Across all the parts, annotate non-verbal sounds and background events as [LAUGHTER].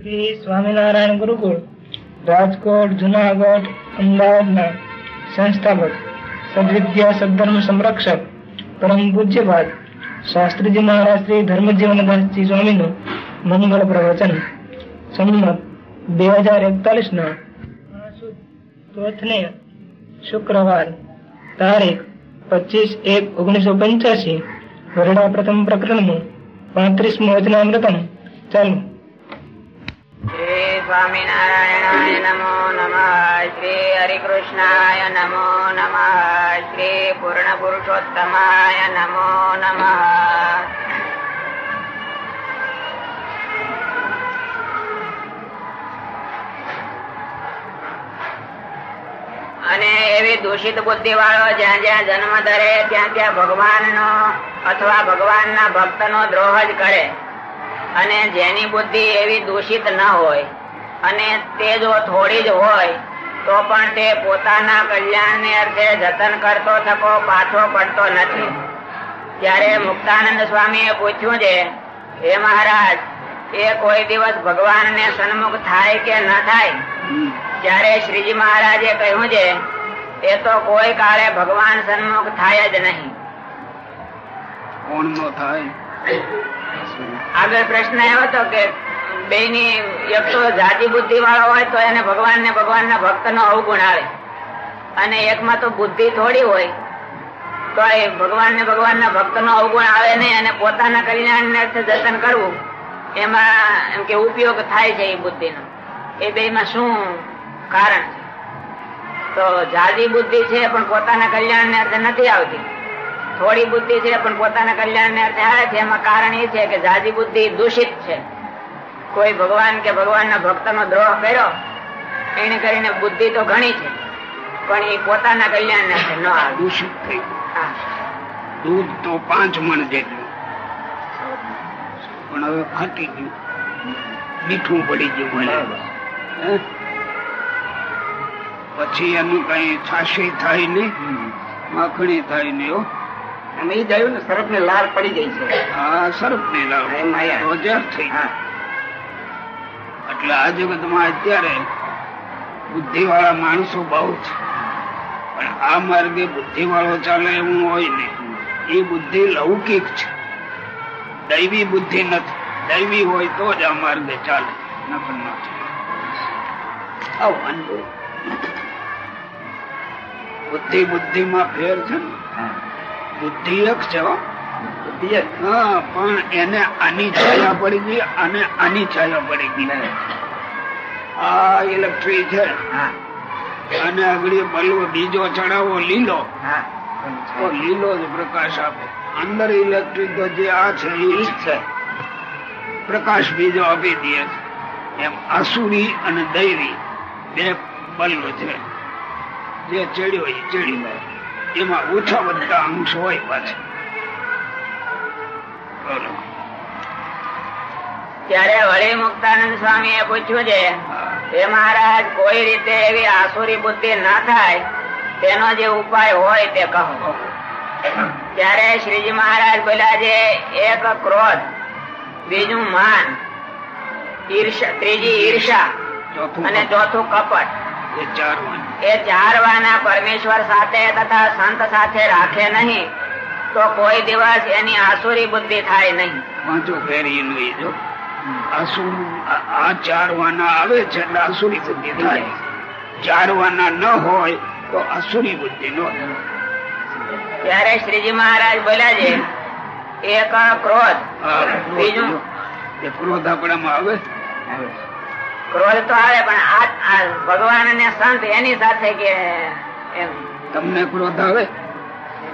શ્રી સ્વામિનારાયણ ગુરુકુળ, રાજકોટ, જુનાગઢ, અમદાવાદના સંસ્થાપક, સદવિદ્યા સદધર્મ સંરક્ષક, પરમ પૂજ્યપાદ, શાસ્ત્રીજી મહારાજ શ્રી ધર્મજીવનદાસજી સ્વામીનું મંગળ પ્રવચન. સંમત બે હજાર એકતાલીસના ચોથને શુક્રવાર તારીખ પચીસ એક ઓગણીસો પંચ્યાસી, વરડા પ્રથમ પ્રકરણનું પાંત્રીસમું વચનામૃતમ. ચાલુ. શ્રી સ્વામિનારાયણાય નમો નમઃ શ્રી હરિકૃષ્ણાય નમો નમઃ શ્રી પૂર્ણ પુરુષોત્તમાય નમો નમઃ અને એવી દૂષિત બુદ્ધિ વાળો જ્યાં જ્યાં જન્મ ધરે, ત્યાં ત્યાં ભગવાનનો અથવા ભગવાનના ભક્તનો દ્રોહ જ કરે. અને જેની બુદ્ધિ એવી દૂષિત ન હોય અને તે જો થોડી જ હોય, તો પણ તે પોતાના કલ્યાણને અર્થે જતન કરતો થકો પાછો પડતો નથી. ત્યારે મુક્તાનંદ સ્વામીએ પૂછ્યું છે, હે મહારાજ, એ કોઈ દિવસ ભગવાનને સન્મુખ થાય કે ન થાય? ત્યારે શ્રીજી મહારાજે કહ્યું છે, એ તો કોઈ કાળે ભગવાન સન્મુખ થાય જ નહીં. કોણ થાય? આગળ પ્રશ્ન એવો હતો કે બે ની એક તો જાતિ બુદ્ધિ વાળો હોય તો એને ભગવાન ને ભગવાન ના ભક્ત નો અવગુણ આવે. અને એકમાં તો બુદ્ધિ થોડી હોય, તો એ ભગવાન ને ભગવાન ના ભક્ત નો અવગુણ આવે નહીં અને પોતાના કલ્યાણ ને અર્થે જતન કરવું, એમાં એમ કે ઉપયોગ થાય છે એ બુદ્ધિ નો એ બે માં શું કારણ છે? તો જાદી બુદ્ધિ છે પણ પોતાના કલ્યાણ ને અર્થે નથી આવતી. થોડી બુદ્ધિ છે પણ પોતાના કલ્યાણ ને અર્થે આવે છે. એમાં કારણ એ છે કે જાજી બુદ્ધિ દૂષિત છે. કોઈ ભગવાન કે ભગવાનના ભક્ત નો દ્રોહ કર્યો એને કરીને બુદ્ધિ તો ઘણી છે પણ એ પોતાના કલ્યાણ ને અર્થે ન દૂષિત થઈ. દૂધ તો પાંચ મણ જેટલું. પણ હવે ફાટી ગયું. મીઠું પડી ગયું મને? પછી એનું કઈ છાશી થાય નહીં? માખણી થાય નહીં અમે એ જોયું ને સરફ ને લાલ પડી ગઈ છે. હા સરપની એ માયા. થઈ એટલે આ જગતમાં અત્યારે બુદ્ધિ વાળા માણસો બહુ છે. પણ આ માર્ગે બુદ્ધિ વાળો ચાલે એવું હોય ને એ બુદ્ધિ લૌકિક છે. દૈવી બુદ્ધિ નથી. દૈવી હોય તો જ આ માર્ગે ચાલે. નકર નથી બુદ્ધિ બુદ્ધિ માં ફેર છે ને. બુદ્ધિ એક છે હા. પણ એને આની છાયા પડી ગઈ અને આની છાયા પડી ગઈ. આ ઇલેક્ટ્રિક છે. હા. અને આગળ બલવો બીજો ચડાવો લીલો. લીલો જ પ્રકાશ આપે. અંદર ઇલેક્ટ્રિક તો જે આ છે એ છે. પ્રકાશ બીજો આપી દે એમ આસુરી અને દૈવી. બે બલ્બ છે. જે ચડ્યો એ ચડી જાય. એમાં ઓછા બધા અંશ હોય પાછા. ત્યારે વળી મુક્તાનંદ સ્વામી એ પૂછ્યું છે હા. મહારાજ કોઈ રીતે એવી આસુરી બુદ્ધિ ના થાય? તેનો જે ઉપાય હોય તે કહો. ત્યારે શ્રીજી મહારાજ બોલ્યા છે એક ક્રોધ બીજું માન ઈર્ષા ત્રીજી ઈર્ષા અને ચોથું કપટ. એ ચાર એ ચાર વાના પરમેશ્વર સાથે તથા સંત સાથે રાખે નહીં તો કોઈ દિવસ એની આસુરી બુદ્ધિ થાય નહીં. વાંચો ફેરી લઈ જો. આસુર આ- ચારવાના ચાર વાના આવે છે એટલે આસુરી બુદ્ધિ થાય. ચાર વાના ન હોય તો આસુરી બુદ્ધિ ન ત્યારે શ્રીજી મહારાજ બોલ્યા છે એક ક્રોધ. બીજું? ક્રોધ આપણામાં આવે. ક્રોધ તો આવે પણ આ ભગવાન અને સંત એની સાથે કે એમ? તમને ક્રોધ આવે?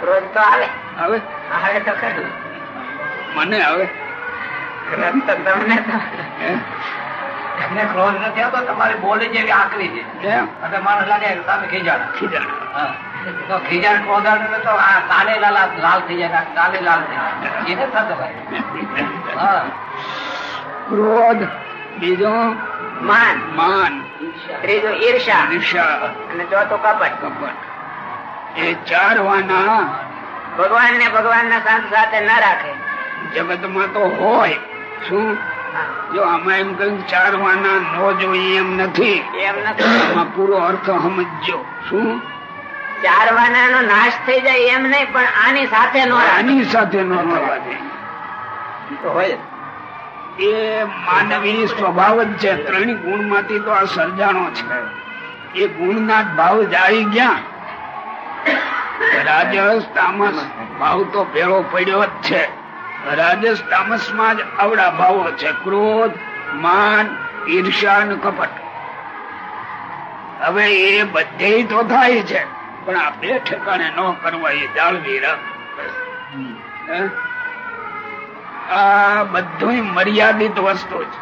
ક્રોધ તો આવે. આવે? આવે તો ખરું. મને આવે? ક્રોધ તો તમને તો હે? ક્રોધ નથી આવતો? તમારી બોલી જેવી આકરી છે? અને માણસ લાગે તમે ખીજાણ. ખીજાણ. તો ખીજાણ ક્રોધ આવે તો આ કાલે લાલ લાલ થઈ જાય કાલે લાલ થઈ જાય. એને થતો ભાઈ. હા. ક્રોધ. બીજો? માન. માન. ત્રીજો ઈર્ષા ઈર્ષા અને ચોથો કપટ. કપટ. એ ચાર વાના ભગવાન ને ભગવાન ના સાથ સાથે ના રાખે. જગતમાં તો હોય. શું? જો આમાં એમ કહ્યું ચાર વાના નો જોઈએ એમ નથી. એમ નથી. પૂરો અર્થ સમજજો. શું? ચાર વાનાનો નાશ થઈ જાય એમ નહીં પણ આની સાથે નો. આની સાથે નો હોય. એ માનવી સ્વભાવ જ છે. ત્રણ ગુણમાંથી તો આ સર્જાણો છે. એ ગુણ ના ભાવ જાળી ગયા. રાજસ તામસ ભાવ તો ભેળો પડ્યો જ છે. રાજસ તામસમાં જ આવડા ભાવો છે. ક્રોધ, માન ઈર્ષા અને કપટ. હવે એ બધે તો થાય છે. પણ આ બે ઠેકાણે ન કરવા એ જાળવી રાખ? આ બધું મર્યાદિત વસ્તુ છે.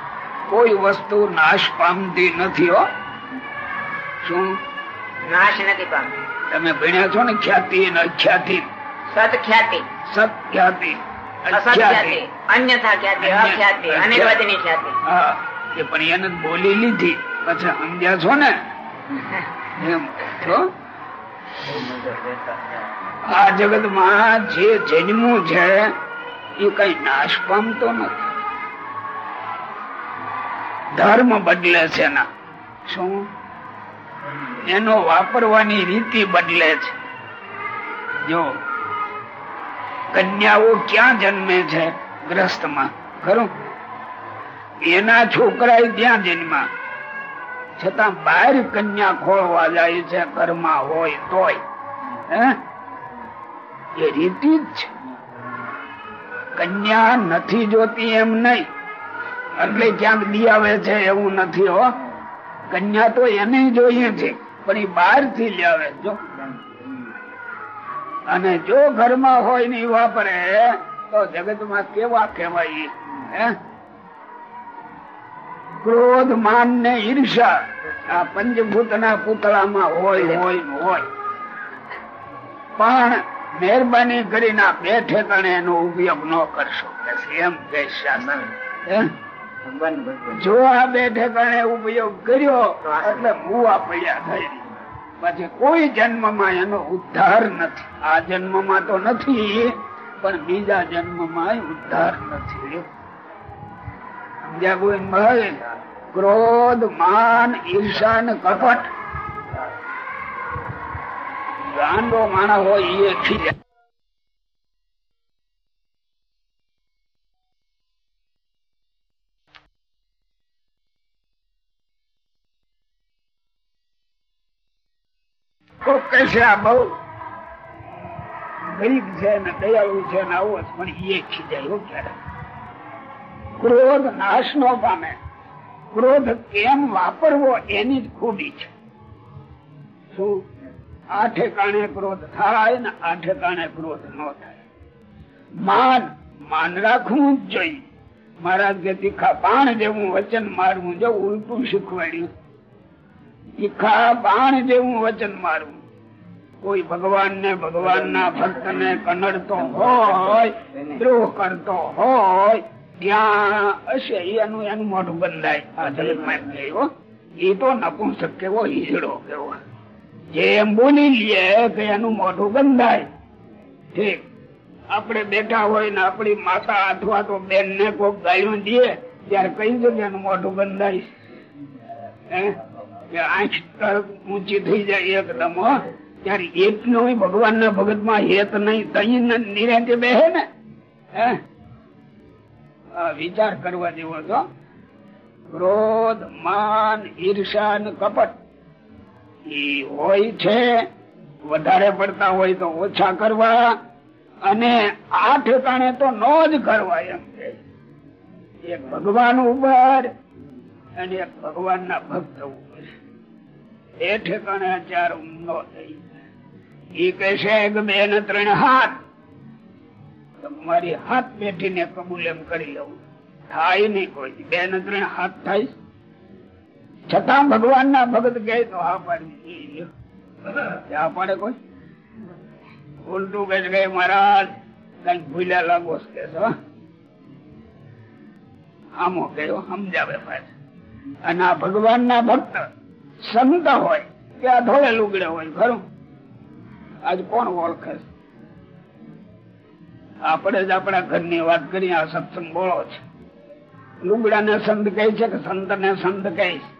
કોઈ વસ્તુ નાશ પામતી નથી હો. શું? નાશ નથી પામતી. તમે ભણ્યા છો ને ખ્યાતિ અને અખ્યાતિ? સત ખ્યાતિ સત્યાતિ ખ્યાતિ અન્યથા ખ્યાતિ અખ્યાતિ અનિર્વચની ખ્યાતિ. હા પણ એને બોલી લીધી. પછી સમજ્યા છો ને? એમ છો આ જગતમાં જે જન્મું છે એ કઈ નાશ પામતો નથી. ધર્મ બદલે છે ના શું? એનો વાપરવાની રીતિ બદલે છે. જો, કન્યાઓ ક્યાં જન્મે છે ગ્રસ્તમાં? ખરું? એના છોકરા ત્યાં જન્મા. છતાં બહાર કન્યા ખોળવા જાય છે, ઘરમાં હોય તોય. હે? એ રીતિ જ છે. કન્યા નથી જોતી એમ નહીં. એટલે ક્યાંક દી આવે છે એવું નથી હો. કન્યા તો એને જોઈએ છે, પણ એ બહારથી લાવે જો. અને જો ઘરમાં હોય ને વાપરે, તો જગતમાં કેવા કેવાય હે? ક્રોધ, માન ને ઈર્ષા આ પંચભૂત ના પુતળામાં હોય હોય હોય. પણ મહેરબાની કરીને આ બે ઠેકાણે એનો ઉપયોગ ન કરશો. એમ કે જો આ બે ઠેકાણે ઉપયોગ કર્યો એટલે ભૂવા પડ્યા થઈ. પછી કોઈ જન્મમાં એનો ઉદ્ધાર નથી. આ જન્મમાં તો નથી પણ બીજા જન્મમાં ઉદ્ધાર નથી. સમજ્યા કોઈ મળે ક્રોધ માન ઈર્ષા ને કપટ. ગાંડો માણસ હોય એ ગરીબ છે ને દયાળુ છે ને આવો પણ એ ખીજાય ક્યારે ક્રોધ નાશ નો પામે. ક્રોધ કેમ વાપરવો એની જ ખૂબી છે. શું? આ ઠેકાણે ક્રોધ થાય ને આ ઠેકાણે ક્રોધ ન થાય. માન માન રાખવું જોઈએ. મહારાજ તીખા પાણ જેવું વચન મારવું જો ઉલટું શીખવાડ્યું. તીખા પાણ જેવું વચન મારવું. કોઈ ભગવાન ને ભગવાન ના ભક્ત ને કનડતો હોય, દ્રોહ કરતો હોય, ત્યાં હશે એનું એનું મોઢું બંધાય. આ જગતમાં એ તો નપુંસક કેવો હીસડો કેવો જેમ બોલી લે કે એનું મોઢું બંધાય. ઠીક. આપણે બેઠા હોય ને આપણી માતા અથવા તો બેન ને કોક ગાયું દે ત્યારે કઈ જગ્યાનું મોઢું બંધાય? આંખ ઊંચી થઈ જાય એકદમ ત્યારે ત્યારે નો ભગવાન ના ભગતમાં હેત નહીં તહી નિરાંતે બેહે ને. વિચાર કરવા જેવો છો. ક્રોધ, માન ઈર્ષા કપટ. ઈ હોય છે, વધારે પડતા હોય તો ઓછા કરવા, અને આ ઠેકાણે તો નો જ કરવા એમ કે એક ભગવાન ઉપર અને એક ભગવાન ના ભક્ત ઉપર. એ ઠેકાણે ચાર નો થઈ એ કહેશે કે બે ને ત્રણ હાથ. મારી હાથ બેઠીને કબૂલ એમ કરી લઉં. થાય નહીં કોઈ. બે ને ત્રણ હાથ થાય. છતાં ભગવાન ના ભગત કહે તો હા પાડવી હા પાડે કોઈ? ઉલટું કે છે મહારાજ કંઈક ભૂલ્યા લાગો કે છો? આમો કયો સમજાવે પાછું. અને આ ભગવાન ના ભક્ત સંત હોય કે આ ધોળે લુગડે હોય, ખરું? આજ કોણ ઓળખે આપણે જ આપણા ઘરની વાત કરીએ, આ સત્સંગ બોળો છે. લુગડા ને સંત કહે છે કે સંત ને સંત કહે છે?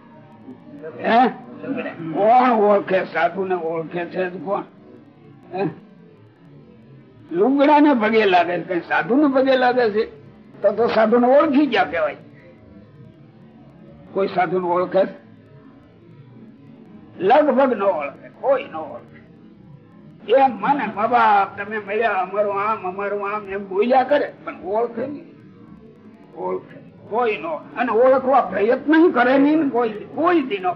કોણ ઓળખે સાધુ ને ઓળખે છે કોણ? લુગડા ને પગે લાગે છે. સાધુ ને પગે લાગે છે? તો તો સાધુ ને ઓળખી ગયા કેવાય કોઈ સાધુ ને ઓળખે લગભગ ન ઓળખે, કોઈ ન ઓળખે. એમ મને બાપ, તમે મળ્યા, અમારું આમ અમારું આમ, એમ બોલ્યા કરે, પણ ઓળખે નહીં. ઓળખે. કોઈ નો અને ઓળખવા પ્રયત્ન કરે નહીં કોઈ કોઈ દિનો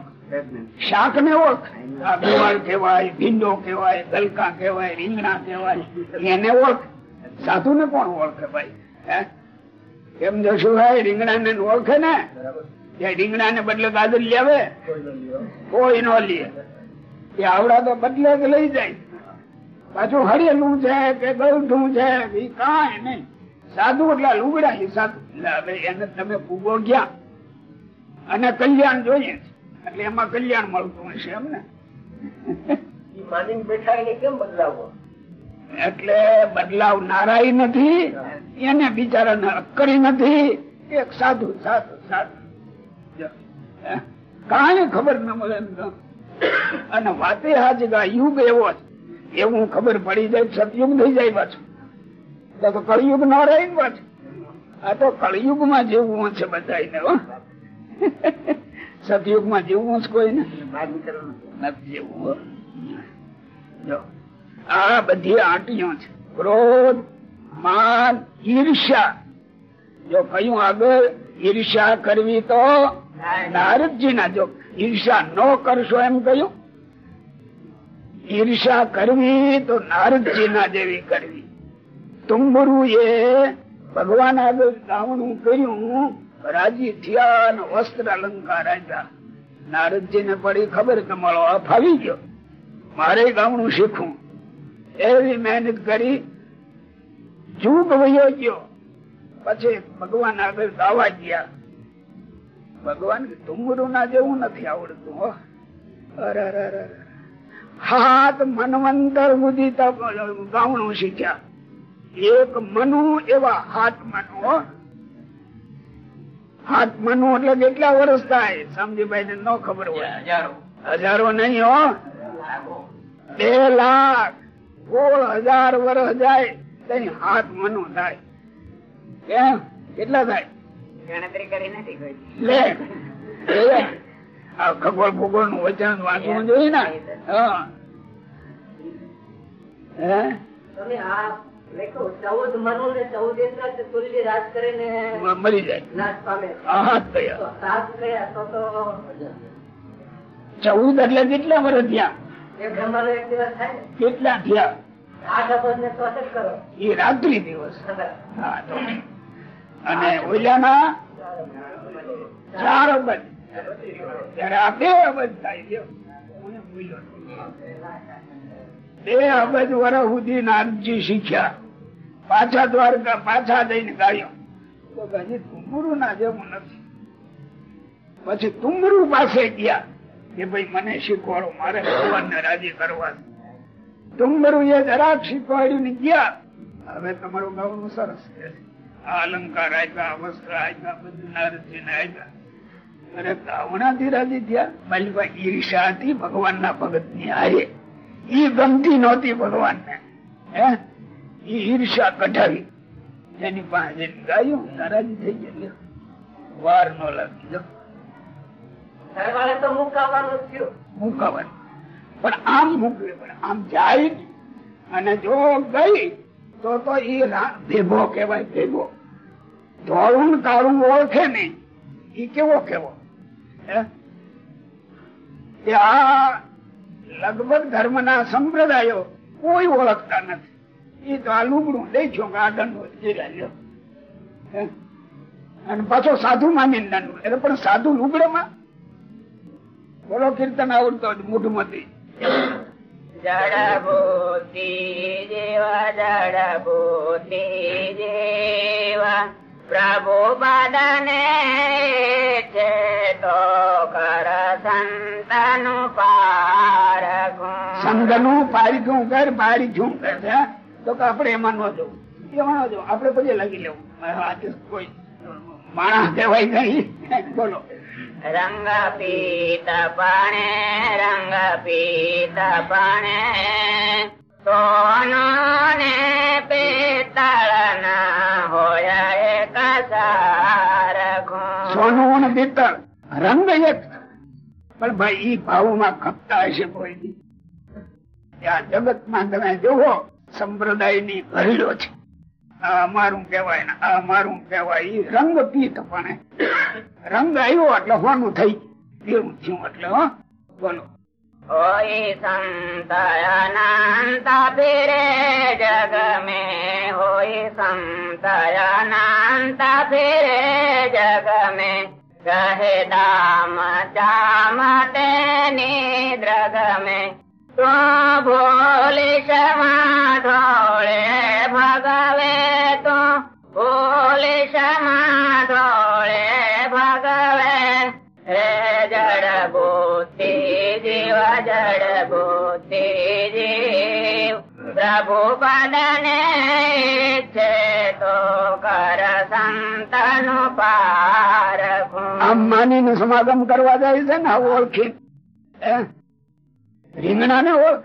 શાક ને ઓળખ આ કેવાય ભીંડો કેવાય ગલકા કેવાય રીંગણા કેવાય એને ઓળખ. સાધુ ને કોણ ઓળખે ભાઈ? એમ જશું ભાઈ રીંગણા ને ઓળખે ને? એ રીંગણા ને બદલે ગાજર લેવે કોઈ નો લે. એ આવડા તો બદલે જ લઈ જાય. પાછું હરેલું છે કે ગળઠું છે એ કાંઈ નહીં. સાધુ એટલે લુગડા એ સાધુ. એટલે એને તમે પૂગો ગયા. અને કલ્યાણ જોઈએ એટલે એમાં કલ્યાણ મળતું હશે એમ ને. બેઠા એને કેમ બદલાવો? એટલે બદલાવ નારાય નથી એને બિચારાને અક્કરી નથી. એક સાધુ સાધુ સાધુ. કાંઈ ખબર ન મળે અને વાતે હાજગા યુગ એવો એવું ખબર પડી જાય સતયુગ થઈ જાય પાછું. તો કળિયુગ ન રહી આ તો કળિયુગમાં જેવું છે બધા સતયુગમાં જેવું છે કોઈ નથી આ બધી આંટીઓ છે. ક્રોધ, માન, ઈર્ષ્યા. જો કયું આગળ, ઈર્ષ્યા કરવી તો નારદજી ના જો ઈર્ષા ન કરશો એમ કહ્યું ઈર્ષા કરવી તો નારદજી જેવી કરવી. તુંબરું એ ભગવાન આગળ ગાવણું કર્યું રાજી થયા અને વસ્ત્ર અલંકાર આપ્યા. નારદજી ને પડી ખબર કે મળો ફાવી ગયો. મારે ગાવણું શીખવું. એવી મહેનત કરી, જુગ વયો ગયો. પછી ભગવાન આગળ ગાવા ગયા. ભગવાન કે ના જેવું નથી આવડતું, હો. અરે. હાથ મનવંતર સુધી ગાવણું શીખ્યા. એક મનુ એવા હાથ મનુ હાથ મનુ એટલે કેટલા વર્ષ થાય સમજીભાઈ ને ન ખબર હોય. હજારો. હજારો નહીં હો. બે લાખ સોળ હજાર વર્ષ જાય તેની હાથ મનુ થાય. કેમ? કેટલા થાય? ગણતરી કરી નથી લે. આ ખગોળ ભૂગોળનું વચન વાંચવું જોઈએ ને. હા. હે? તમે ચૌદ મનુ ને ચૌદ ઇન્દ્ર તુલ્ય રાજ કરીને મ- મરી જાય. ચૌદ એટલે કેટલા વર્ષ થયા? કેટલા થયા? એ રાત્રિ દિવસ. ખબર. હા તો. અને ઓલાના ચાર અબજ. ત્યારે આ બે અબજ થાય. બે અબજ વર્ષ સુધી નારદજી શીખ્યા. પાછા દ્વારકા, પાછા જઈને ગાયો. તો હજી તુમરું ના જેવું નથી. પછી તુમરું પાસે ગયા. કે ભાઈ, મને શીખવાડો, મારે ભગવાન ને રાજી કરવા. તુંબરુ એ જરાક શીખવાડ્યું ને ગયા. હવે તમારું ગાવાનું સરસ છે. આ અલંકાર આપ્યા વસ્ત્ર આપ્યા બધું નારદજી ને આપ્યા અરે ગાવણાથી રાજી થયા. માલિકા ઈર્ષા હતી ભગવાન ના ભગતની હારે. ઈ ગમતી નહોતી ભગવાન ને હે ઈર્ષા કઢાવી. એની પાસે ગાયું નારાજી થઈ ગયેલી. વાર નો લાગી જો. મુકાવાનું પણ આમ મૂકવી પડે આમ જાય અને જો ગઈ તો તો એ ભેગો કેવાય ભેગો. ધોળું ને કાળું ઓળખે નહીં. એ કેવો કેવો હે? એ આ લગભગ ધર્મ ના સંપ્રદાયો કોઈ ઓળખતા નથી. એ તો આ લુગડું કે આ દંડો જીરા અને પાછો સાધુ માની એટલે પણ સાધુ લુગડામાં? બોલો કીર્તન આવડતો હોય તો મોઢું મતી જેવા જડ બુદ્ધિ જેવા પ્રભુ બદને છે તો કર સંતનું પાર સંઘ પારી પારીખું કર પારીખું કર તો કે આપણે એમાં ન જવું. એમાં ન જવું. આપણે પછી લગી લેવું. કોઈ માણસ કહેવાય નહીં. બોલો. રંગ પીત પાણે રંગ પીત પાણે સોનું ને પિત્તળ ના હોય સોનું ને પિત્તળ. રંગ એક. પણ ભાઈ ઈ ભાવમાં ખપતા હશે કોઈ આ જગતમાં તમે જુઓ સંપ્રદાયની ઘરેલો છે. આ અમારું કેવાય ને, આ અમારું કેવાય એ રંગ પીત પણ રંગ આવ્યો એટલે હોનું થઈ ગયું. થયું એટલે, હો, બોલો. હોય સંતયાનાંતા ફેરે જગ મે હોય સંતયાનાંતા ફેરે જગ મે કહે દામ જામ તેની દ્રગ મે તો ભોલી ક્ષમા ઢોળે ભગવે તો ભોલી ક્ષમા ઢોળે ભગવે રે જડ જીવ જડ બુદ્ધિ જીવ પ્રભુ પદને છે તો કર સંતનું પારખું આમ માનીને સમાગમ કરવા જાય છે ને, આ ઓળખી? રીંગણા ને ઓળખ.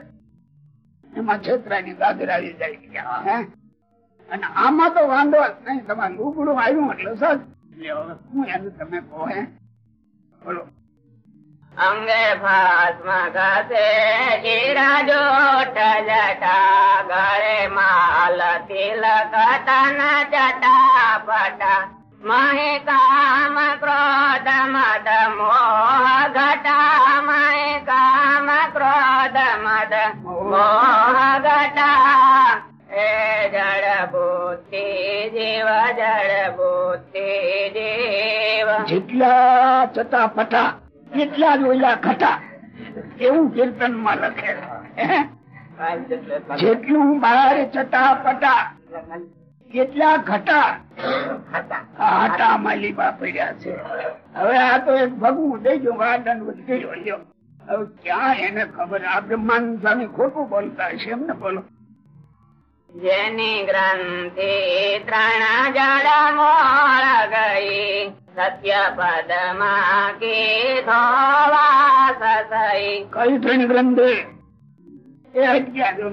એમાં છેતરાની દાદર આવી જાય હે? અને આમાં તો વાંધો જ નહીં. તમારે લુગડું આવ્યું એટલે સજ હું એનું તમે કહો, હે? બોલો. અંગે ભસ્મ ઘસે શિરા જોટ, જટા ગળે માલ, તિલક, તન, જટા પટા. મહે કામ ક્રોધ, મદ, મોહ ઘટા મહે કામ ક્રોધ મદ એ જીવ જડ બુદ્ધિ જીવ. જેટલા ચટાપટા એટલા જ ખટા એવું કીર્તનમાં લખે જેટલું બહાર ચટાપટા કેટલા ઘટા. હાટા માલી પડ્યા છે. હવે આ તો એક ભગવું દેજો આ દંડ કર્યો હવે ક્યાં એને ખબર? આ બ્રહ્માંડ સ્વામી ખોટું બોલતા હશે એમને બોલો. જેની ગ્રંથિ ત્રણ જળ મોળ ગઈ સત્ય પદમાં કીધો કઈ ત્રણ ગ્રંથે? એ અજ્ઞાન જો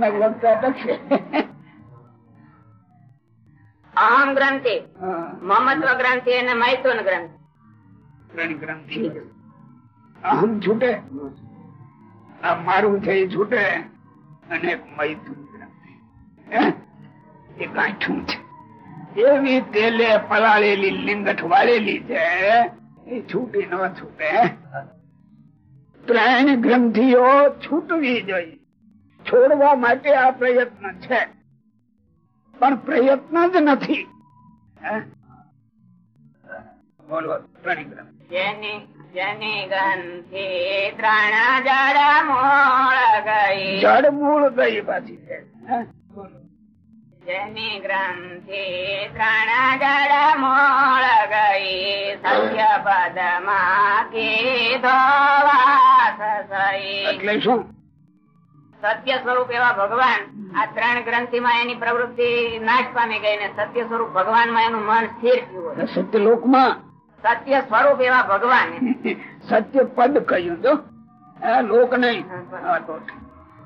માં લખશે. અહમ ગ્રંથિ મમત્વ ગ્રંથિ અને મૈથુન ગ્રંથિ. ત્રણ ગ્રંથિ. અહમ છૂટે. આ મારું છે એ છૂટે અને મૈથુન એ ગાંઠું છે. એવી તેલે પલાળેલી, લિંગઠ વાળેલી છે, એ છૂટી ન છૂટે. ત્રણ ગ્રંથિઓ છૂટવી જોઈએ. છોડવા માટે આ પ્રયત્ન છે. પણ પ્રયત્ન જ નથી? બોલો, ત્રણ ગ્રંથિ. જેની જેની ત્રણ જળ મોળ ગઈ. જડ મૂળ ગઈ પાછી. જેની ગ્રંથિ ત્રણ જળ મોળ ગઈ. સત્ય કીધો એટલે શું? સત્ય સ્વરૂપ એવા ભગવાન આ ત્રણ ગ્રંથિમાં એની પ્રવૃત્તિ નાશ પામી ગઈ ને સત્ય સ્વરૂપ ભગવાનમાં એનું મન સ્થિર થયું સત્ય લોકમાં સત્ય સ્વરૂપ એવા ભગવાન. [LAUGHS] સત્ય પદ કહ્યું તો? લોક નહીં.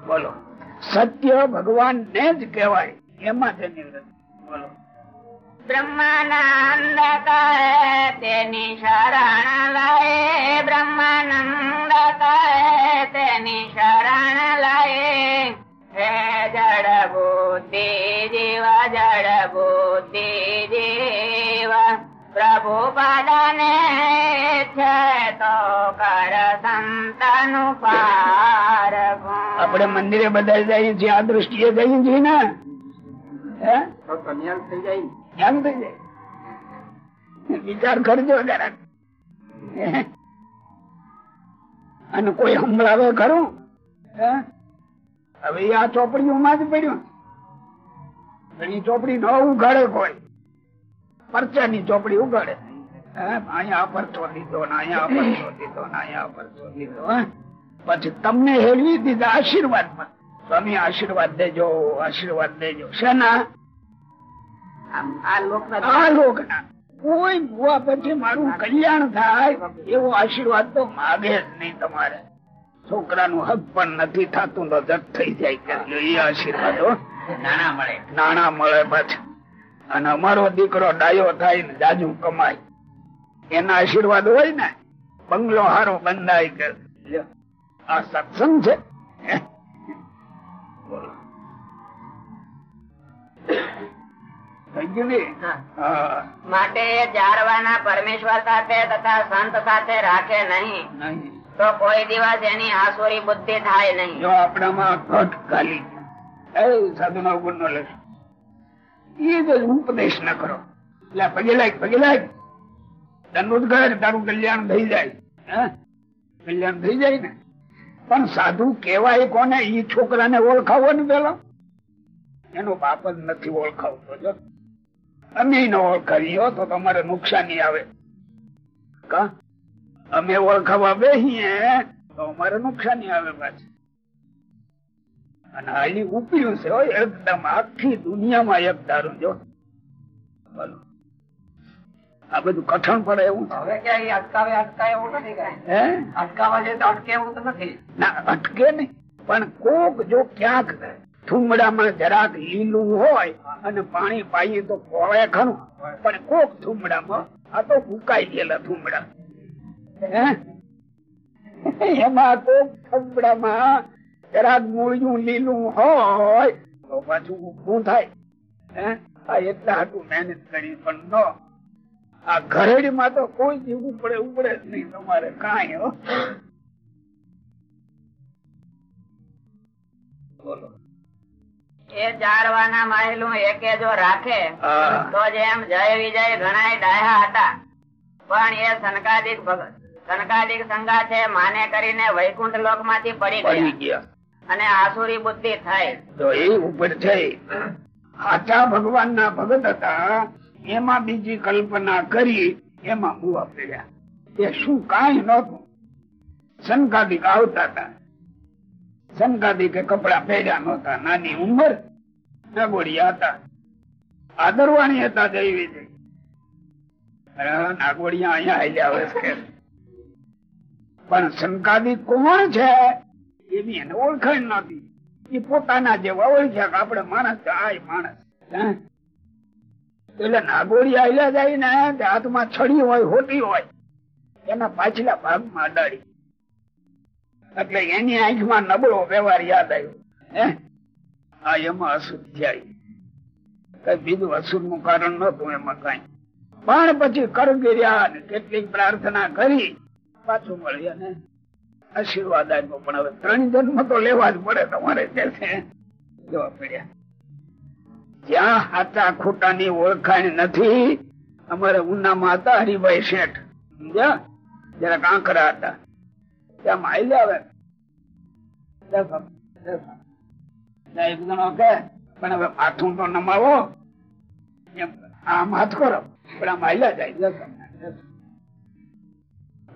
બોલો. સત્ય ભગવાન ને જ કહેવાય. એમાં છે નિવૃત્ત બોલો. બ્રહ્માનંદ કહે તેની શરણ લાય. બ્રહ્માનંદ કહે તેની શરણ લાય. હે જડ બુદ્ધિ જીવ જડ બુદ્ધિ જીવ. પ્રભુ પદને છે તો કર સંતનું પાર આપણે મંદિરે બધા જઈએ છીએ આ દ્રષ્ટિએ જઈએ છીએ ને. હે? થઈ જાય ધ્યાન થઈ જાય. વિચાર કરજો જરાક. હે? અને કોઈ હમણાવે ખરું હે? હવે આ ચોપડીઓમાં જ પડ્યું. ઘણી ચોપડી ન ઉઘાડે કોઈ. પરચાની ચોપડી ઉગાડે. અહીંયા પરચો લીધો ને અહીંયા પરચો લીધો ને અહીંયા પરચો લીધો પછી તમને હેળવી દીધા આશીર્વાદમાં સ્વામી આશીર્વાદ દેજો આશીર્વાદ દેજો. શેના? આ લોકના આ કોઈ ભૂવા પછી મારું કલ્યાણ થાય એવો આશીર્વાદ તો માગે જ નહીં તમારે. છોકરાનું હક પણ નથી થતું તો જટ થઈ જાય કે એ આશીર્વાદ. નાના મળે. નાણા મળે પાછા. અને અમારો દીકરો ડાયો થાય ને જાજુ કમાય. એના આશીર્વાદ હોય ને બંગલો હારો બંધાય કે આ સત્સંગ છે. માટે જાળવાના પરમેશ્વર સાથે તથા સંત સાથે રાખે નહીં. તો કોઈ દિવસ એની આસુરી બુદ્ધિ થાય નહીં. જો આપણામાં ઘટ ખાલી. સાધુ નો ગુણ નો લેશ એ જ ઉપદેશ ન કરો. એટલે પગે લાગ પગે લાગ. કર તારું કલ્યાણ થઈ જાય? કલ્યાણ થઈ જાય ને. પણ સાધુ કેવાય કોને? ઈ છોકરાને ઓળખાવો ને પેલો. એનો બાપ જ નથી ઓળખાવતો, જો. અમે ન ઓળખાવીએ તો તમારે નુકસાની આવે. કા? અમે ઓળખાવા બેસીએ તો અમારે નુકસાની આવે પાછી. અને હાલી ઉપયું છે એકદમ આખી દુનિયામાં એક દારૂ જો. બોલો. આ બધું કઠણ પડે એવું હવે ક્યાંય અટકાવે અટકાય એવું નથી હે? અટકાવા તો અટકે એવું તો નથી. ના અટકે નહીં. પણ કોક જો ક્યાંક થુમડામાં જરાક લીલું હોય અને પાણી પાઈએ તો કોળે ખરું. પણ કોક થુમડામાં આ તો ફૂકાઈ ગયેલા થુમડા. હે? એમાં કોક થુમડામાં જરાક મૂળિયું લીલું હોય તો પાછું ઊભું થાય. હે? એટલા હાટું મહેનત કરી પણ ન. આ ઘરેડીમાં તો કોઈ જીવ ઉપડે ઉપડે જ નહીં તમારે કાંઈ હો. બોલો. એ જાળવાના મહેલું એકે જો રાખે તો જેમ જય વિજય ઘણા ડાયા હતા. પણ એ સનકાદિક સનકાદિક સંગા છે માને કરીને વૈકુંઠ લોકમાંથી પડી ગયા. અને આસુરી બુદ્ધિ થાય. તો એ ઉપર છે સાચા ભગવાન ના ભગત હતા. એમાં બીજી કલ્પના કરી, એમાં બુવા પડ્યા. એ શું કઈ નતું સંકાદિક આવતા હતા. સંકાદિકે કપડા પહેર્યા નતા નાની ઉંમર નાગોડિયા હતા. આદરવાણી હતા દેવી નાગોડિયા અહીંયા આવી છે. પણ સંકાદિક કોણ છે? એની એને ઓળખાણ નથી એ પોતાના જેવા ઓળખ્યા કે આપડે માણસ આય માણસ. એટલે નાગોરી આયલા જાય ને હાથમાં છડી હોય, હોટી હોય, એના પાછલા ભાગમાં અડાડી. એટલે એની આંખમાં નબળો વ્યવહાર યાદ આવ્યો. હે? આ એમાં અસુર જાય કઈ બીજું અસુરનું કારણ નતું એમાં કઈ. પણ પછી કરગી રહ્યા કેટલીક પ્રાર્થના કરી, પાછું મળ્યા ને આશીર્વાદ આપ્યો, પણ હવે ત્રણ જન્મ તો લેવા જ પડે તમારે છે. પડ્યા. જ્યાં સાચા ખોટા ની ઓળખાણ નથી, અમારે ઉનામાં હતા હરિભાઈ શેઠ, સમજ્યા? જરા હતા. ત્યાં માઇલ આવે. કે, પણ હવે માથું તો નમાવો. આમ હાથ કરો. પણ આ માઇલા જાય.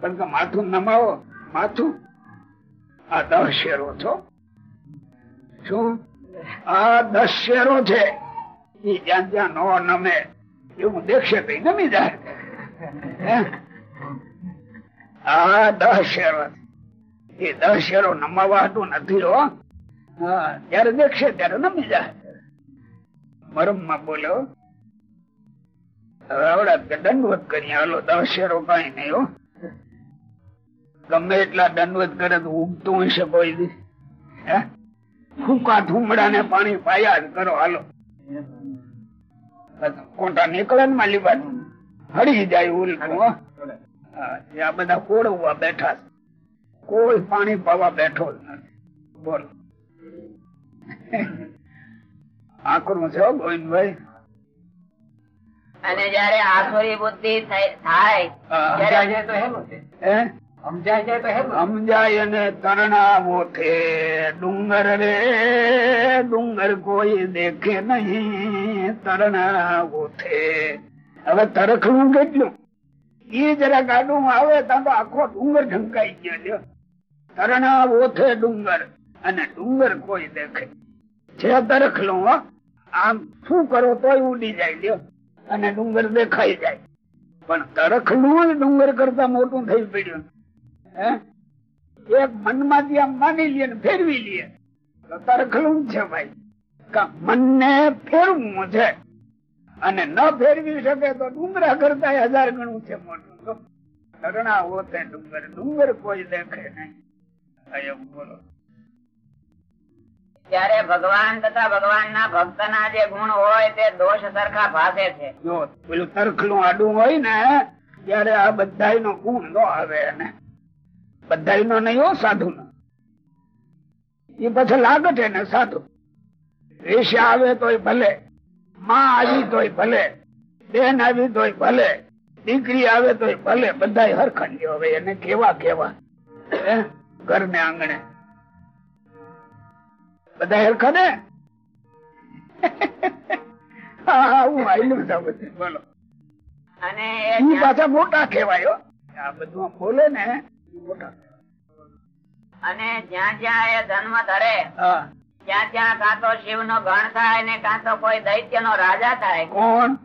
પણ માથું નમાવો, માથું આ દસ શેરો છો? શું? આ દસ શેરો છે. એ જ્યાં જ્યાં નો નમે, એવું દેખશે કઈ નમી જાય? આ દસ શેરો એ દસ શેરો નમાવા હતું નથી હો. જયારે દેખશે ત્યારે નમી જાય. મરમમાં બોલ્યો હવે આવડા દંડવત કરી હાલો, દસ શેરો કઈ નહીં હો. ગમે એટલા દંડવત કરે તો ઉગતું હશે કોઈ દી. હે? ફૂકા થુમડા ને પાણી પાયા જ કરો હાલો. કોટા નીકળે ને માલી બાજુ. હળી જાય ઉલટું આ બધા કોળવા બેઠા કોઈ પાણી પાવા બેઠો જ નથી. બોલો. આકરું છે ગોવિંદભાઈ. અને જયારે આસુરી બુદ્ધિ થાય ત્યારે તો હેલું છે. સમજાય જાય સમજાય અને તરણાવો થે ડુંગર રે, ડુંગર કોઈ દેખે નહીં. તરણાવો થે હવે તરખલું કેટલું? એ જરા ગાડું આવે ત્યાં તો આખો ડુંગર ઢંકાઈ ગયો લ્યો તરણાવો થે ડુંગર અને ડુંગર કોઈ દેખે. છે તરખલું આમ શું કરો તોય ઉડી જાય લ્યો અને ડુંગર દેખાઈ જાય. પણ તરખલું જ ડુંગર કરતા મોટું થઈ પડ્યું. એક મનમાંથી આમ માની લે ફેરવી લે. તો તરખલું જ છે ભાઈ મનને ફેરવું છે? અને ન ફેરવી શકે તો ડુંગરા કરતા હજાર ગણું છે મોટું. ધરણા હોતે ડુંગર. ડુંગર કોઈ દેખે નહીં. બોલો. ત્યારે ભગવાન તથા ભક્ત ભક્તના જે ગુણ હોય તે દોષ સરખા ભાસે છે. જો પેલું તરખલું આડું હોય ને ત્યારે આ બધા નો ગુણ નો આવે એને. બધા નો નહીં હો સાધુ નો એ પછી લાગે છે ને સાધુ. રેશા આવે તોય ભલે માં આવી તોય ભલે બેન આવી તોય ભલે દીકરી આવે તોય ભલે બધા હરખંડી હવે એને કેવા કેવા હે? ઘર ને આંગણે બધા હરખા ને આયલું છું બધું. બોલો. અને એની પાછા મોટા કેવાયો આ બધું બોલે ને અને જ્યાં જ્યાં એ જન્મ ધરે ત્યાં ત્યાં કાં તો શિવ નો ગણ થાય ને કાં તો કોઈ દૈત્ય નો રાજા થાય કોણ?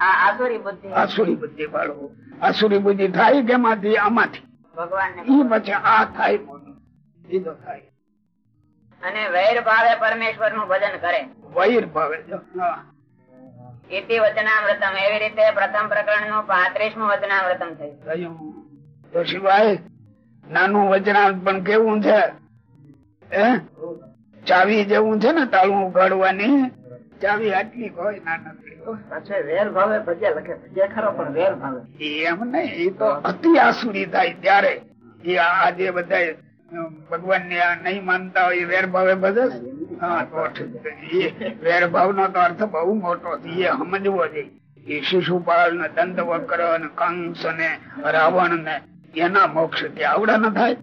આસુરી બુદ્ધિ. આસુરી બુદ્ધિ વાળો. આસુરી બુદ્ધિ થાય કેમાંથી? આમાંથી. ભગવાન ઈ પછી આ થાય મોટું થાય. અને વૈર ભાવે પરમેશ્વરનું ભજન કરે. વૈર ભાવે ઇતિ વચનામૃતમ. એવી રીતે પ્રથમ પ્રકરણનું પાંત્રીસમું વચનામૃતમ થયું. તો સિવાય નાનું વચનાંત પણ કેવું છે? ચાવી જેવું છે ને તાળું ઉગાડવાની? ચાવી આટલી હોય નાનકડી વેર ભાવે ભજ્યા લખે ભજ્યા ખરો પણ વેર ભાવે. એમ નહીં એ તો અતિ આસુરી થાય ત્યારે. એ આ બધા ભગવાન ને નહીં માનતા હોય એ વેરભાવે બધે હા તો વેરભાવ નો તો અર્થ બહુ મોટો છે. એ સમજવો જોઈએ. એ શિશુપાલ ને દંતવક્ર ને કંસ ને રાવણ ને એના મોક્ષ કે આવડા ના થાય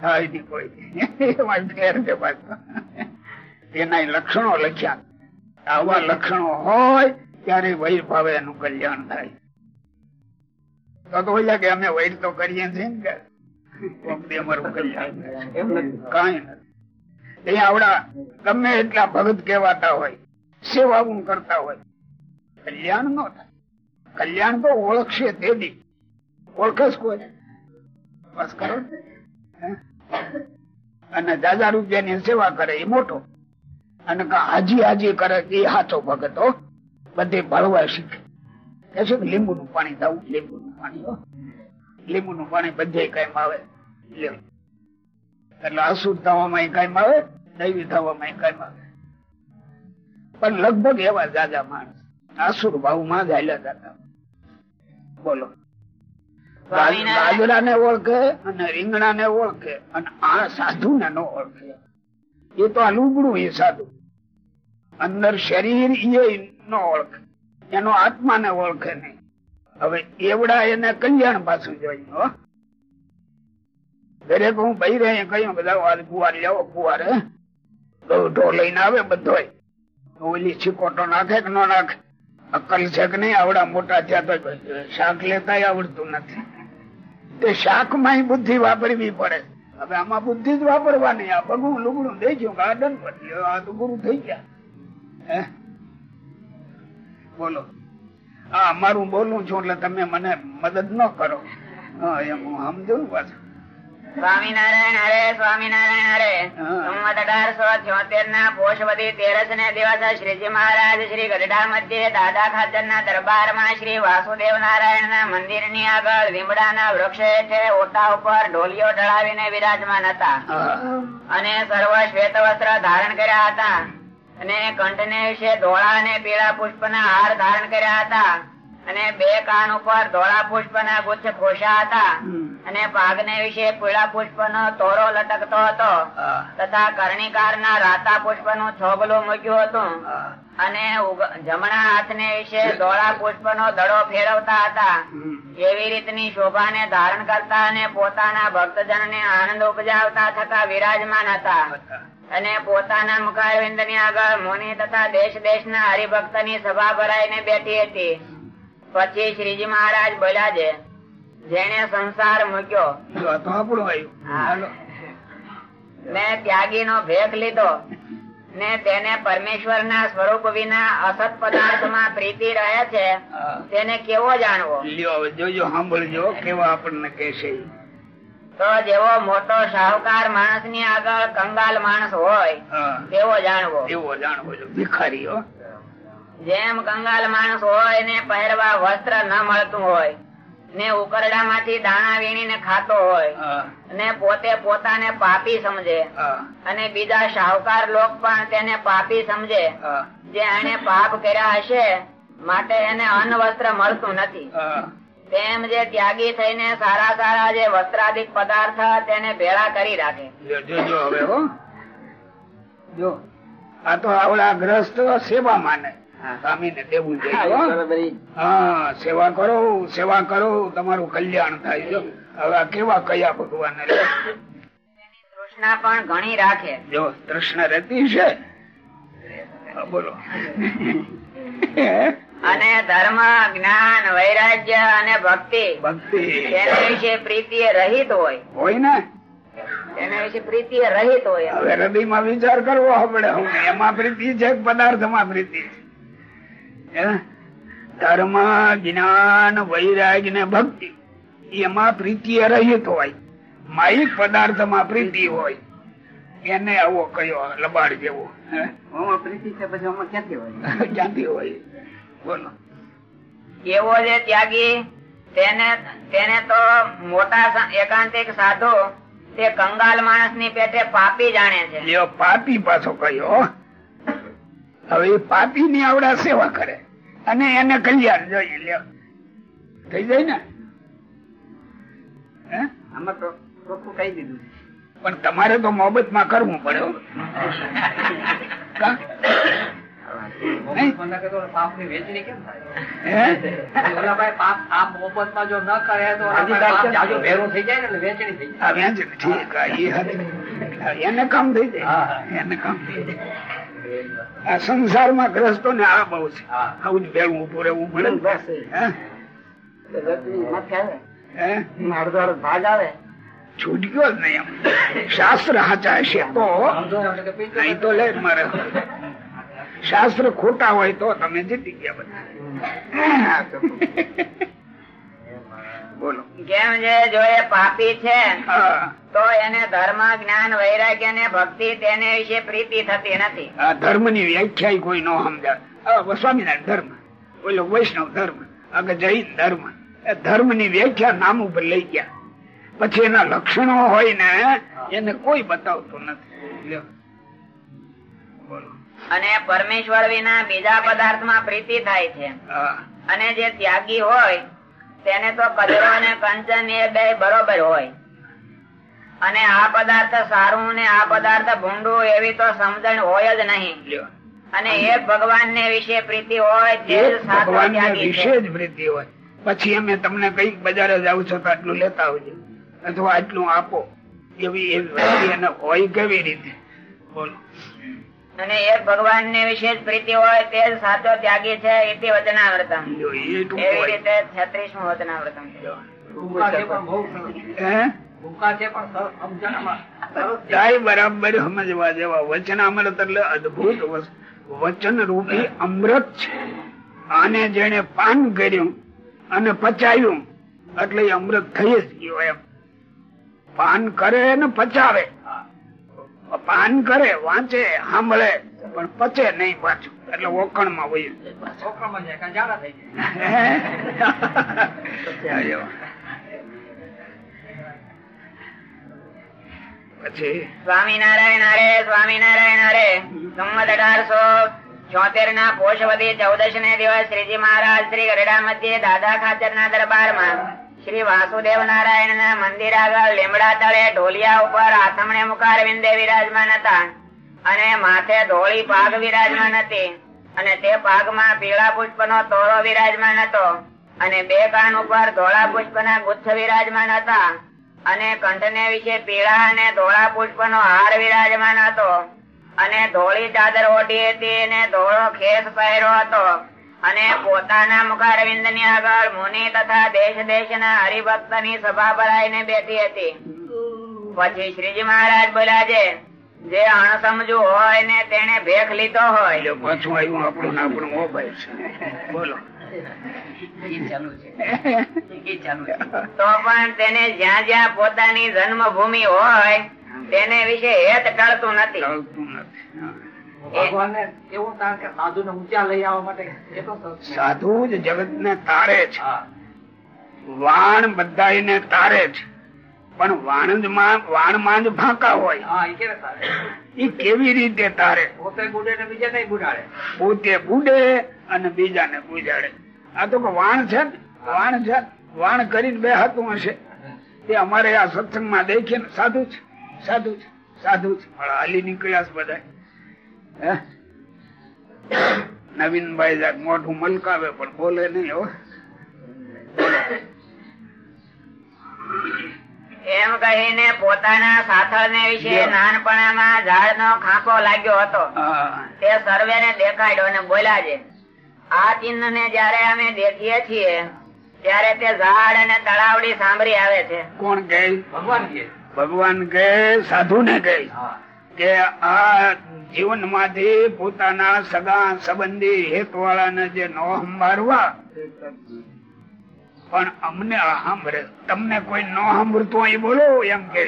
થાય નહીં કોઈ. છે એના લક્ષણો લખ્યા. આવા લક્ષણો હોય ત્યારે વૈર ભાવે એનું કલ્યાણ થાય. તો તો કે અમે વૈર તો કરીએ છીએ ને. નથી. એ આવડા ગમે એટલા ભગત કહેવાતા હોય સેવાવું કરતા હોય, કલ્યાણ નો થાય. કલ્યાણ તો ઓળખશે તેદી ઓળખશ કોઈ. બસ કરો અને દાદા રૂપિયાની સેવા કરે એ મોટો. અને હાજી હાજી કરે એ હાથો ભગતો બધે ભળવા શીખે. કે છે કે લીંબુનું પાણી થવું લીંબુનું પાણી લીંબુ નું પાણી બધે કાયમ આવે. એટલે અશુદ્ધ થવામાં કાયમ આવે દૈવી થવામાં કાયમ આવે પણ લગભગ એવા દાદા માણસ આસુર ભાવમાં જ હાલ્યા બોલો. ને ઓળખે અને રીંગણા ને ઓળખે અને આ સાધુ ને ન ઓળખે. એ તો આ લુગડું એ સાધુ. અંદર શરીર એ ન ઓળખે. એનો આત્મા ને ઓળખે નહીં. હવે એવડા એને કલ્યાણ પાછું જોઈએ દરેક હું ભાઈ રહે કહ્યું બધા વાર કુવાર લેવો કુવાર ઢો લઈને આવે બધો ઓલી છીકોટો નાખે કે ન નાખે? અક્કલ છે કે નહીં? આવડા મોટા થયા તો શાક લેતા આવડતું નથી. તે શાકમાં બુદ્ધિ વાપરવી પડે. હવે આમાં બુદ્ધિ જ વાપરવાની. આ બગું લુગડું દઈ ગયું ગાર્ડન પર. આ તો ગુરુ થઈ ગયા. બોલો. હા અમારું બોલું છું એટલે તમે મને મદદ ન કરો. હા, એમ હું સમજુ પાછું. સ્વામિનારાયણ હરે સ્વામિનારાયણ હરે. અઢારસો છોતેર ના પોષવતી તેરસ ને દિવસ શ્રીજી મહારાજ શ્રી ગઢડા મધ્ય દાદા ખાચર ના દરબારમાં શ્રી વાસુદેવ નારાયણ ના મંદિરની આગળ લીમડા ના વૃક્ષ હેઠે ઓટા ઉપર ઢોલીઓ ઢળાવીને વિરાજમાન હતા. અને સર્વ શ્વેત વસ્ત્ર ધારણ કર્યા હતા. અને કંઠ ને વિશે ધોળા અને પીળા પુષ્પ ના હાર ધારણ કર્યા હતા. અને બે કાન ઉપર ધોળા પુષ્પ ના ગુચ્છ ખોશા હતા. અને પાગ ને વિશે પીળા પુષ્પ નો તોરો લટકતો હતો. તથા કરણીકાર ના રાતા પુષ્પનું છોગલું મૂક્યું હતું. અને જમણા હાથ ને વિશે ધોળા પુષ્પ નો દડો ફેરવતા હતા. એવી રીતની શોભાને ધારણ કરતા અને પોતાના ભક્તજન ને આનંદ ઉપજાવતા થતા વિરાજમાન હતા. અને પોતાના મુખારવિંદની આગળ મુનિ તથા દેશ દેશ ના હરિભક્તની સભા ભરાઈને બેઠી હતી. પછી શ્રીજી મહારાજ બોલ્યા છે જેને સંસાર મૂક્યો. ને ત્યાગી નો ભેખ લીધો ને તેને પરમેશ્વરના સ્વરૂપ વિના અસત પદાર્થમાં પ્રીતિ રહે છે તેને કેવો જાણવો? જોજો સાંભળજો કેવો આપણને કેશે તો જેવો મોટો શાહુકાર માણસની આગળ કંગાલ માણસ હોય તેવો જાણવો. એવો જાણવો છો. ભિખારી હો. જેમ કંગાલ માણસ હોય ને પહેરવા વસ્ત્ર ન મળતું હોય ને ઉકરડામાંથી દાણા વીણીને ખાતો હોય ને પોતે પોતાને પાપી સમજે અને બીજા શાહુકાર લોક પણ તેને પાપી સમજે જે એને પાપ કર્યા હશે માટે એને અન્ન વસ્ત્ર મળતું નથી. તેમ જે ત્યાગી થઈને સારા સારા જે વસ્ત્રાદિક પદાર્થ તેને ભેળા કરી રાખે. લ્યો, હવે હો. જો. આ તો આવડા ગ્રસ્ત સેવા માને. સ્વામીને દેવું જોઈએ. હા સેવા કરો સેવા કરો તમારું કલ્યાણ થાય. જો. હવે કેવા કયા ભગવાન તૃષ્ણા પણ ઘણી રાખે. જો તૃષ્ણ રહેતી છે. બોલો. અને ધર્મ જ્ઞાન વૈરાગ્ય અને ભક્તિ ભક્તિ. તેના વિશે પ્રીતિ રહિત હોય. હોય ને? તેના વિશે પ્રીતિ રહિત હોય. હવે હૃદયમાં વિચાર કરવો આપણે એમાં પ્રીતિ છે પદાર્થમાં પ્રીતિ છે? ધર્મ જ્ઞાન વૈરાગ ને ભક્તિ એમાં પ્રીતિ રહિત હોય. માહિક પદાર્થમાં પ્રીતિ હોય. એને આવો કયો લબાડ જેવો? પ્રીતિ છે પછી આમાં ક્યાંથી હોય? [LAUGHS] ક્યાંથી હોય? બોલો. એવો જે ત્યાગી તેને તેને તો મોટા એકાંતિક સાધુ તે કંગાલ માણસની પેટે પાપી જાણે છે. લ્યો પાપી પાછો કયો. હવે પાપી ની આવડા સેવા કરે. અને એને કલ્યાણ જોઈએ લ્યો. થઈ જાય ને? આમાં તો ચોખ્ખું કહી દીધું. પણ તમારે તો મોહબતમાં કરવું પડ્યો એને કામ થઈ જાય. એને કામ થઈ જાય. આ સંસારમાં ગ્રસ્તો ને આ બહુ છે. આવું ભેળું ઉભું રહેવું પડે હે? હે? ભાગ આવે. છૂટક્યો જ નહીં એમ શાસ્ત્ર સાચા હશે તો. નહીં તો લે મારે. શાસ્ત્ર ખોટા હોય તો તમે જીતી ગયા બધા. બોલો. જેમ જે જો પાપી છે તો એને ધર્મ જ્ઞાન વૈરાગ્ય ને ભક્તિ તેને વિશે પ્રીતિ થતી નથી. ધર્મની વ્યાખ્યા કોઈ ન સમજાય. સ્વામિનારાયણ ધર્મ ઓલો વૈષ્ણવ ધર્મ અગર જૈન ધર્મ ધર્મની વ્યાખ્યા નામ ઉપર લઈ ગયા. પછી એના લક્ષણો હોય ને એને કોઈ બતાવતું નથી. બોલો. અને પરમેશ્વર વિના બીજા પદાર્થમાં પ્રીતિ થાય છે. અને જે ત્યાગી હોય તેને તો કચરો અને કંચન એ બે બરોબર હોય. અને આ પદાર્થ સારું ને આ પદાર્થ ભૂંડું એવી તો સમજણ હોય જ નહીં. અને એ ભગવાન ને વિશે પ્રીતિ હોય તે ભગવાન વિશે જ પ્રીતિ હોય. પછી અમે તમને કંઈક બજારે જાવ છો તો આટલું લેતા આવજો. અથવા આટલું આપો. એવી એવી હોય કેવી રીતે? બોલો. અને એ ભગવાન ને વિશે પ્રીતિ હોય તે સાચો ત્યાગી છે ઇતિ વચનાવ્રતમ. જો એ ટૂંકો એવી રીતે છત્રીસમું વચનાવ્રતમ. બરાબર સમજવા જેવા વચન એટલે અદભુત વસ્તુ વચન રૂપી અમૃત છે. આને જેને પાન કર્યું અને પચાવ્યું એટલે અમૃત થઈ જ ગયો એમ. પાન કરે ને પચાવે. પાન કરે વાંચે સાંભળે પણ પચે નહીં પાછું. એટલે ઓકણમાં વયું [LAUGHS] પછી? સ્વામિનારાયણ હરે સ્વામિનારાયણ હરે. સંમત અઢારસો છોતેર ના પોષવતી ચૌદશ ને દિવસ શ્રીજી મહારાજ શ્રી ગરડા મધ્ય દાદા ખાચર ના દરબારમાં શ્રી વાસુદેવ નારાયણ ના મંદિર આગળ લીમડા તળે ઢોલિયા ઉપર આથમણે મુખાર વિંદે વિરાજમાન હતા. અને માથે ધોળી પાગ વિરાજમાન હતી. અને તે પાગમાં પીળા પુષ્પનો તોરો વિરાજમાન હતો. અને બે કાન ઉપર ધોળા પુષ્પના ગુચ્છ વિરાજમાન હતા. અને કંઠને વિશે પીળા અને ધોળા પુષ્પ નો હાર વિરાજમાન હતો. અને ધોળી ચાદર ઓઢી હતી અને ધોળો ખેસ પહેર્યો હતો. અને પોતાના મુખારવિંદની આગળ મુનિ તથા દેશ દેશના હરિભક્તની સભા ભરાઈને બેઠી હતી. પછી શ્રીજી મહારાજ બોલ્યા છે જે અણસમજુ હોય ને તેને ભેખ લીધો હોય. પાછું આવ્યું આપણું આપણું મોબાઈલ છે. બોલો. ગીત ચાલુ છે. ગીત ચાલુ છે. તો પણ તેને જ્યાં જ્યાં પોતાની જન્મભૂમિ હોય તેને વિશે હેત ટળતું નથી. નથી એવું કારણ કે સાધુ ને ઊંચા લઈ આવવા માટે એ તો સાધુ જ જગત ને તારે છે. વાણ બધા તારે છે. પણ વાણમાં વાણમાં જ ભાંકા હોય. એ કેવી તારે? રીતે તારે? પોતે બુડે ને બીજા નહીં બુડાડે પોતે બુડે અને બીજાને બુજાડે આ તો વાણ છે ને વાણ છે વાણ કરીને બે હાથું હશે. તે અમારે આ સત્સંગમાં દેખીએ ને સાધુ છે. સાધુ છે. સાધુ છે. હાલી નીકળ્યા છે બધા? નવીનભાઈ જરાક મોઢું મલકાવે પણ બોલે નહીં હો. એમ કહીને પોતાના સાથળને વિશે નાનપણામાં ઝાડનો ખાંપો લાગ્યો હતો. તે સર્વે ને દેખાડ્યો અને બોલ્યા છે આ ચિહ્ન ને જયારે અમે દેખીએ છીએ ત્યારે તે ઝાડ અને તળાવડી સાંભળી આવે છે. કોણ ગઈ ભગવાન કે ભગવાન કહે સાધુ ને હા. કે આ જીવનમાંથી પોતાના સગા સંબંધી હેત વાળાને જે નો સંભાળવા, પણ અમને સાંભળે. તમને કોઈ નો સાંભળતું હોય બોલો, એમ કે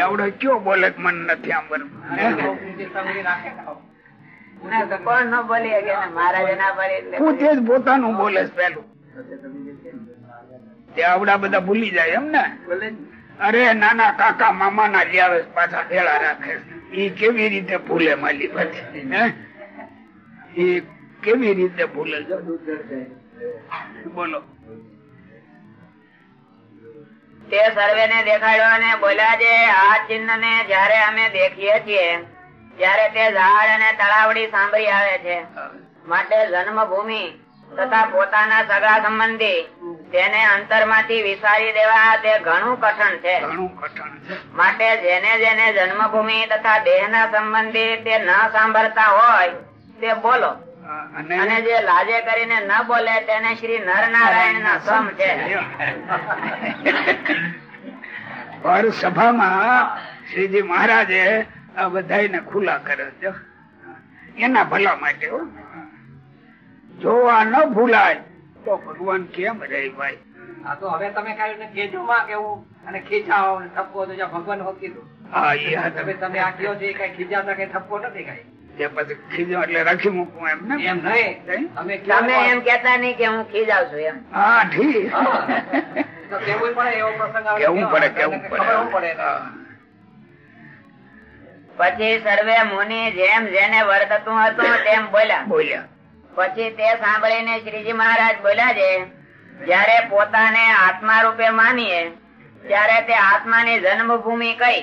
આવડે કયો બોલે મન નથી સાંભળવું પોતાનું બોલે પેલું. તે આવડા બધા ભૂલી જાય એમ ને. અરે, નાના કાકા મામા ના આવે પાછા ભેળા રાખે એ કેવી રીતે ભૂલે માલી પછી એ કેવી રીતે ભૂલે? બોલો. તે સર્વેને દેખાડ્યો અને બોલ્યા છે, આ ચિહ્ન ને જયારે અમે દેખીએ છીએ, ત્યારે તે ઝાડ અને તળાવડી સાંભળી આવે છે. માટે જન્મભૂમિ તથા પોતાના સગા સંબંધી તેને અંતરમાંથી વિસારી દેવા તે ઘણું કઠણ છે. ઘણું કઠણ છે. માટે જેને જેને જન્મભૂમિ તથા દેહના સંબંધી તે ન સાંભળતા હોય તે બોલો. અને જે લાજે કરીને ન બોલે તેને શ્રી નરનારાયણ ના સમ છે. પર સભામાં શ્રીજી મહારાજે આ બધાને ખુલ્લા કરે છે. એના ભલા માટે હો. જો આ ન ભૂલાય. તો ભગવાન કેમ રે ભાઈ? આ તો હવે તમે કહ્યું ને કેજો માં કેવું અને ખીચાઓ ને ઠપકો તો ભગવાન હોત કીધું. હા એ તમે તમે આ કયો છે કઈ ખીજાતા કઈ ઠપકો નથી કઈ? જે પછી ખીજો એટલે રાખી મૂકવું એમ ને? એમ નહીં. નહીં? તમે એમ કેતા નહીં કે હું ખીજાવ છું એમ. હા ઠીક. કેવું પડે એવો પ્રસંગ આવે? કેવું પડે કેવું પડે? પડે? પછી સર્વે મુનિ જેમ જેને વર્તતું હતું તેમ બોલ્યા. બોલ્યા. પછી તે સાંભળીને શ્રીજી મહારાજ બોલ્યા છે જયારે પોતાને આત્મા રૂપે માનીએ ત્યારે તે આત્માની જન્મભૂમિ કઈ?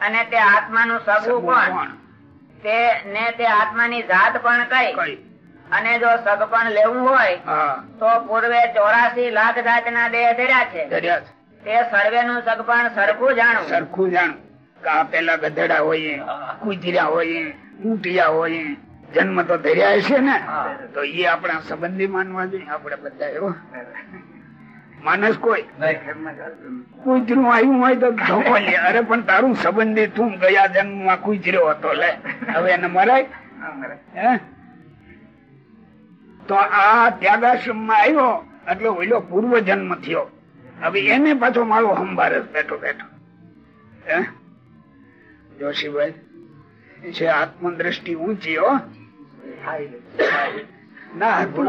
અને તે આત્માનું સગું કોણ? તે ને તે આત્માની જાત પણ કઈ? અને જો સગ પણ લેવું હોય તો પૂર્વે ચોરાસી લાખ જાતના દેહ ધર્યા છે. તે સર્વે સર્વેનું સગ પણ સરખું જાણું. સરખું જાણું. પેલા ગધેડા હોય કુતર્યા હોય ઊંટિયા હોઈએ જન્મ તો ધર્યા છે ને તો એ આપણા સંબંધી માનવા જોઈએ આપડે બધા એવો. માણસ કોઈ કુતરું આવ્યું હોય તો ધોકો લે. અરે પણ તારું સંબંધી તું ગયા જન્મમાં કુતર્યો હતો લે. હવે એને મરાય? તો આ ત્યાગાશ્રમમાં આવ્યો એટલે ઓલો પૂર્વ જન્મ થયો. હવે એને પાછો મારો હંભાર બેઠો બેઠો. હે? જોશીભાઈ છે આત્મદ્રષ્ટિ ઊંચી હો. ના હતું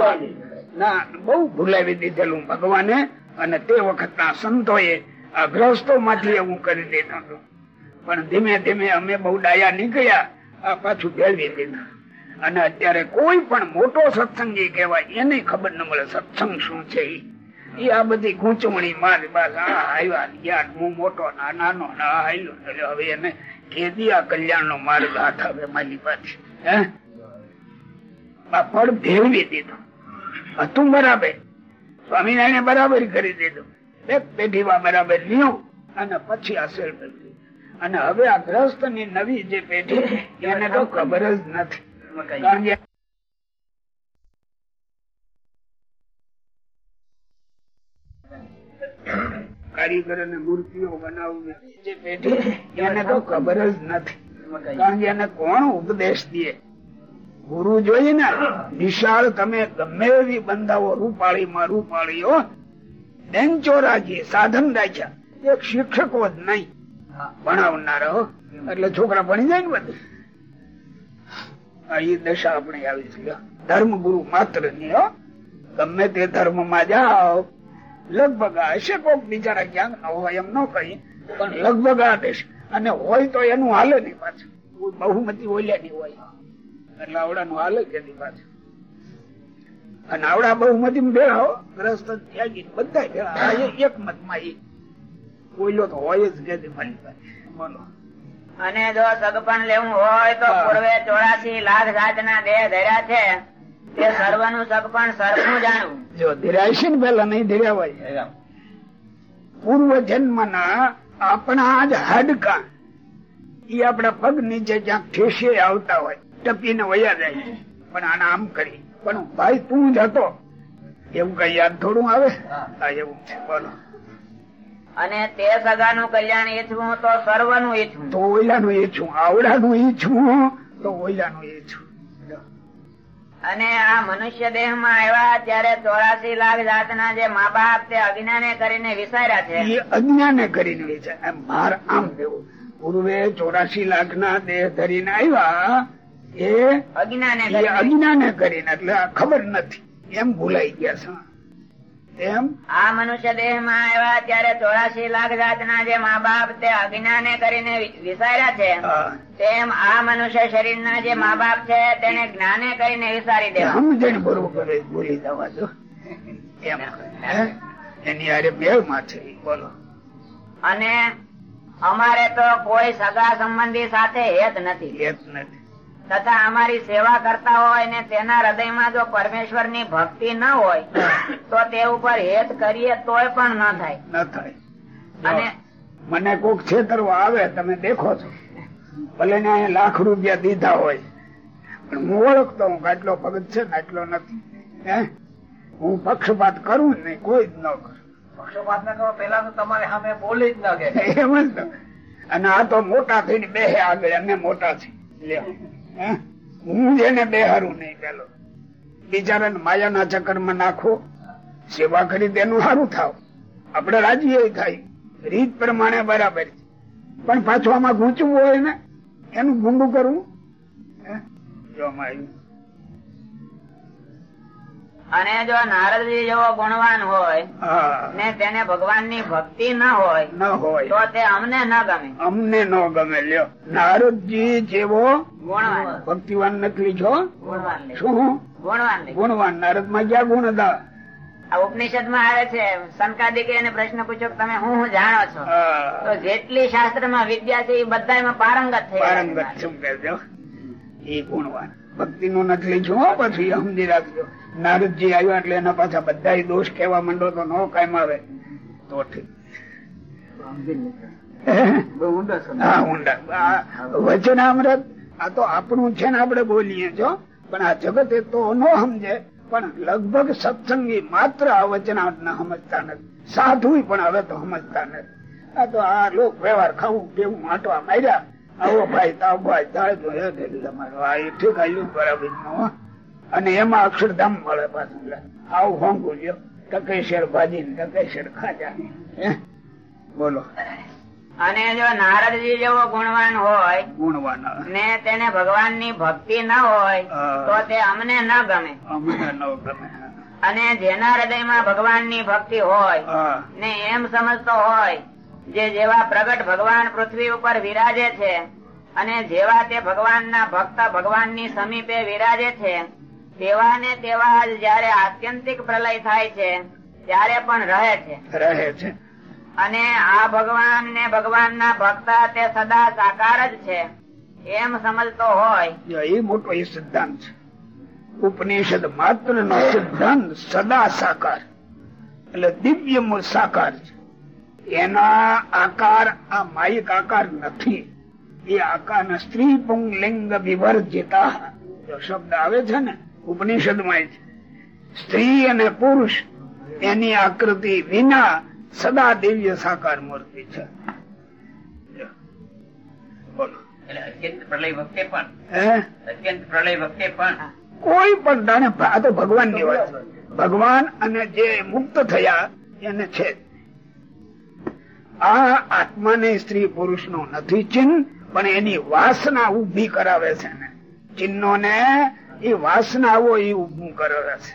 ના, બહુ ભૂલાવી દીધેલું ભગવાને અને તે વખતના સંતોએ આ ગ્રસ્તો માંથી એવું કરી દીધું. હતું પણ ધીમે ધીમે અમે બહુ ડાયા નીકળ્યા, આ પાછું ભેળવી દીધું. અને અત્યારે કોઈ પણ મોટો સત્સંગી કહેવાય, એને ખબર ન મળે સત્સંગ શું છે એ આ બધી ગૂંચવણી મારી બસ આ આવ્યા ને ગયા હું મોટો, ના, નાનો, ના આ હાલ્યો એટલે હવે એને કેદી આ કલ્યાણ નો માર્ગ હાથ આવે મારી પાસે. હે? ફળ ભેળવી દીધું. હતું બરાબર. સ્વામિનારાયણ બરાબર કરી દીધું. એક પેઢીમાં બરાબર લ્યું અને પછી અસર કરી અને હવે આ ગ્રસ્તની નવી જે પેઢી એને તો ખબર જ નથી. કારીગર અને મૂર્તિઓ બનાવવી જે પેઢી એને તો ખબર જ નથી. કારણ કે એને કોણ ઉપદેશ દે? ગુરુ જોઈએ ને? વિશાળ તમે ગમે એવી બંધાવો રૂપાળીમાં રૂપાળીઓ બેન્ચો રાખીએ સાધન રાખ્યા. એક શિક્ષકો જ નહીં. ભણાવનારો એટલે છોકરા ભણી જાય ને બધું? એ દશા આપણે આવી છે. ધર્મ ગુરુ માત્રની ગમે તે ધર્મમાં જાઓ. લગભગ હશે કોક બિચારા ક્યાંક ન હોય, એમ ન કહી. પણ લગભગ આ દેશ. અને હોય તો એનું હાલે નહીં પાછું. બહુમતી ઓલ્યા ની હોય. એટલે આવડાનું હાલે કે નહીં પાછું અને આવડા બહુમતી ભેળા હો ગ્રસ્ત ત્યાગી બધા ભેળા. એક મતમાં એ. ઓલ્યો તો હોય જ ગેદી મારી પાસે. બોલો. અને જો સગપણ લેવું હોય તો પૂર્વે ચોરાસી લાખ જાતના દેહ ધર્યા છે. તે સર્વનું સગપણ સરખું જાણવું. જો ધીરાય ને પેલા નહીં ધીરાવાય પૂર્વ જન્મ ના આપણા જ હાડકા. એ આપણા પગ નીચે જ્યાં ઠેસે આવતા હોય. ટપીને વયા જાય. પણ આને આમ કરી. પણ ભાઈ તું જ હતો. એવું કઈ યાદ થોડું આવે? હા એવું છે. બોલો. અને તે સગાનું કલ્યાણ ઈચ્છવું તો સર્વનું ઈચ્છું તો ઓઈલાનું ઈચ્છું આવડાનું ઈચ્છું તો ઓઈલાનું ઈચ્છું અને આ મનુષ્ય દેહમાં આવ્યા ત્યારે ચોરાસી લાખ જાતના જે મા બાપ તે અજ્ઞાને કરીને વિસાર્યા છે. એ અજ્ઞાને કરીને વિચાર. ભાર આમ દેવું પૂર્વે ચોરાસી લાખ ના દેહ ધરીને આવ્યા એ? અજ્ઞાને કરીને એટલે ખબર નથી. એમ ભૂલાઈ ગયા છે. આ મનુષ્ય દેહમાં આવ્યા ત્યારે ચોરાશી લાખ જાતના જે મા બાપ તે અજ્ઞાને કરીને વિસાર્યા છે તેમ આ મનુષ્ય શરીર ના જે મા બાપ છે તેને જ્ઞાને કરીને વિસારી દેવા સમજણ બરોબર ભૂલી જવા દો એમ. એની આરે બે માં છે. બોલો. અને અમારે તો કોઈ સગા સંબંધી સાથે હેત નથી. હેત નથી. તથા અમારી સેવા કરતા હોય ને તેના હૃદયમાં જો પરમેશ્વરની ભક્તિ ન હોય તો તે ઉપર હેત કરીએ તોય પણ ન થાય. ન થાય. અને મને કોક છેતરવા આવે તમે દેખો છો. ભલે ને અહીંયા લાખ રૂપિયા દીધા હોય. પણ હું ઓળખતો હું આટલો ભગત છે ને આટલો નથી. હે? હું પક્ષપાત કરું જ નહીં કોઈ જ ન કરું. પક્ષપાત ના કરો પેલા તો તમારે સામે બોલી જ ન કે. એમ જ અને આ તો મોટા થઈને બે આગળ અમે મોટા છે. લ્યો. હે? હું જેને બે હારું નહીં પેલો બિચારાને માયાના ચક્કરમાં નાખો, સેવા કરી તેનું સારું થાવ આપણે રાજી એ થાય રીત પ્રમાણે બરાબર છે પણ પાછું આમાં ગૂંચવું હોય ને, એનું ગુંડું કરવું હે? જો આમાં આવ્યું. અને જો નારદજી જેવો ગુણવાન હોય ને તેને ભગવાનની ભક્તિ ન હોય ન હોય. તો તે અમને ન ગમે. અમને ન ગમે. લ્યો. નારદજી જેવો ગુણવાન. ભક્તિવાન નથી છો ગુણવાન શું? ગુણવાન ગુણવાન. નારદમાં ક્યાં ગુણ હતા? ઉપનિષદમાં આવે છે સંકાદિકે એને પ્રશ્ન પૂછ્યો કે તમે હું હું જાણો છો? તો જેટલી શાસ્ત્રમાં વિદ્યા છે એ બધા પારંગત થઈ પારંગત શું કહેજો? એ ગુણવાન. ભક્તિ નું નથી હો પછી સમજી રાખજો નારદજી આવ્યા એટલે એના પાછા બધા દોષ કેવા માંડો તો નો કાયમ આવે તો ઠીક. આ વચનામૃત આ તો આપણું છે ને આપણે બોલીએ છો. પણ આ જગત એ તો ન સમજે. પણ લગભગ સત્સંગી માત્ર આ વચનામૃત ને સમજતા નથી. સાધુ પણ હવે તો સમજતા નથી. આ તો આ લોક વ્યવહાર ખાવું પીવું માટવા માર્યા આવો ભાઈ તાવ ભાઈ તાળ તો હે થઈ આ ઠીક આવ્યું બરાબર અને એમાં અક્ષરધામ મળે પાછું. આવું હોંગું લ્યો. ટકે શેર ભાજી ને ટકે શેર ખાજા બોલો. અને જો નારદજી જેવો ગુણવાન હોય ગુણવાન ને તેને ભગવાનની ભક્તિ ન હોય તો તે અમને ન ગમે. અમને ન ગમે અને જેના હૃદયમાં ભગવાનની ભક્તિ હોય ને એમ સમજતો હોય જે જેવા પ્રગટ ભગવાન પૃથ્વી ઉપર વિરાજે છે અને જેવા તે ભગવાન ના ભક્ત ભગવાનની સમીપે વિરાજે છે તેવા ને તેવા જ જયારે આત્યંતિક પ્રલય થાય છે ત્યારે પણ રહે છે. રહે છે. અને આ ભગવાન ને ભગવાન ના ભક્ત તે સદા સાકાર જ છે. એમ સમજતો હોય. એ મોટો એ સિદ્ધાંત છે. ઉપનિષદ માત્ર નો સિદ્ધાંત સદા સાકાર. એટલે દિવ્ય સાકાર છે. એના આકાર આ માયિક આકાર નથી. એ આકાર સ્ત્રી પુંગલિંગ વિવર્જિતા શબ્દ આવે છે ને ઉપનિષદમાં સ્ત્રી અને પુરુષ એની આકૃતિ વિના સદા દિવ્ય સાકાર મૂર્તિ છે. કોઈ પણ ભગવાનની વાત ભગવાન અને જે મુક્ત થયા એને છે આ આત્માને સ્ત્રી પુરુષ નથી ચિહ્ન, પણ એની વાસના ઊભી કરાવે છે ચિહ્નો ને એ વાસનાઓ એ ઉભું કરાવે છે.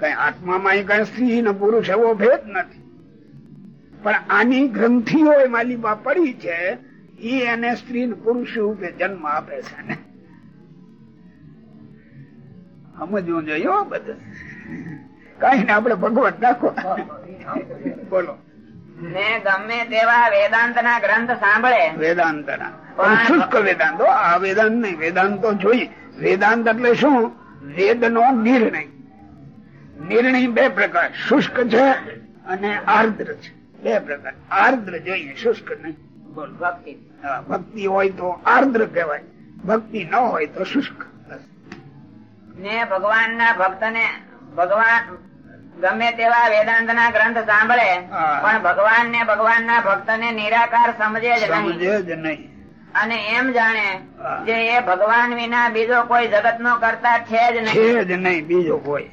કઈ આત્મામાં કઈ સ્ત્રી ને પુરુષ એવો ભેદ નથી. પણ આની ગ્રંથિઓ એ માલિબા પડી છે એ એને સ્ત્રી ને પુરુષ રૂપે જન્મ આપે છે ને સમજવું જોઈએ બધું. કઈ ને આપડે ભગવત નાખો બોલો. ને ગમે તેવા વેદાંત ના ગ્રંથ સાંભળે. વેદાંત શુષ્ક વેદાંતો આ વેદાંત નહીં વેદાંત જોઈએ વેદાંત એટલે શું? વેદ નો નિર્ણય. નિર્ણય બે પ્રકાર. શુષ્ક છે અને આર્દ્ર છે. બે પ્રકાર. આર્દ્ર જોઈએ શુષ્ક નહીં. ભક્તિ. ભક્તિ હોય તો આર્દ્ર કહેવાય. ભક્તિ ન હોય તો શુષ્ક. ને ભગવાન ના ભક્ત ને ભગવાન ગમે તેવા વેદાંત ના ગ્રંથ સાંભળે પણ ભગવાન ને ભગવાન ના ભક્ત ને નિરાકાર સમજે જ નહીં. અને એમ જાણે જે એ ભગવાન વિના બીજો કોઈ જગત નો કરતા છે જ નહીં. જ નહીં બીજો કોઈ.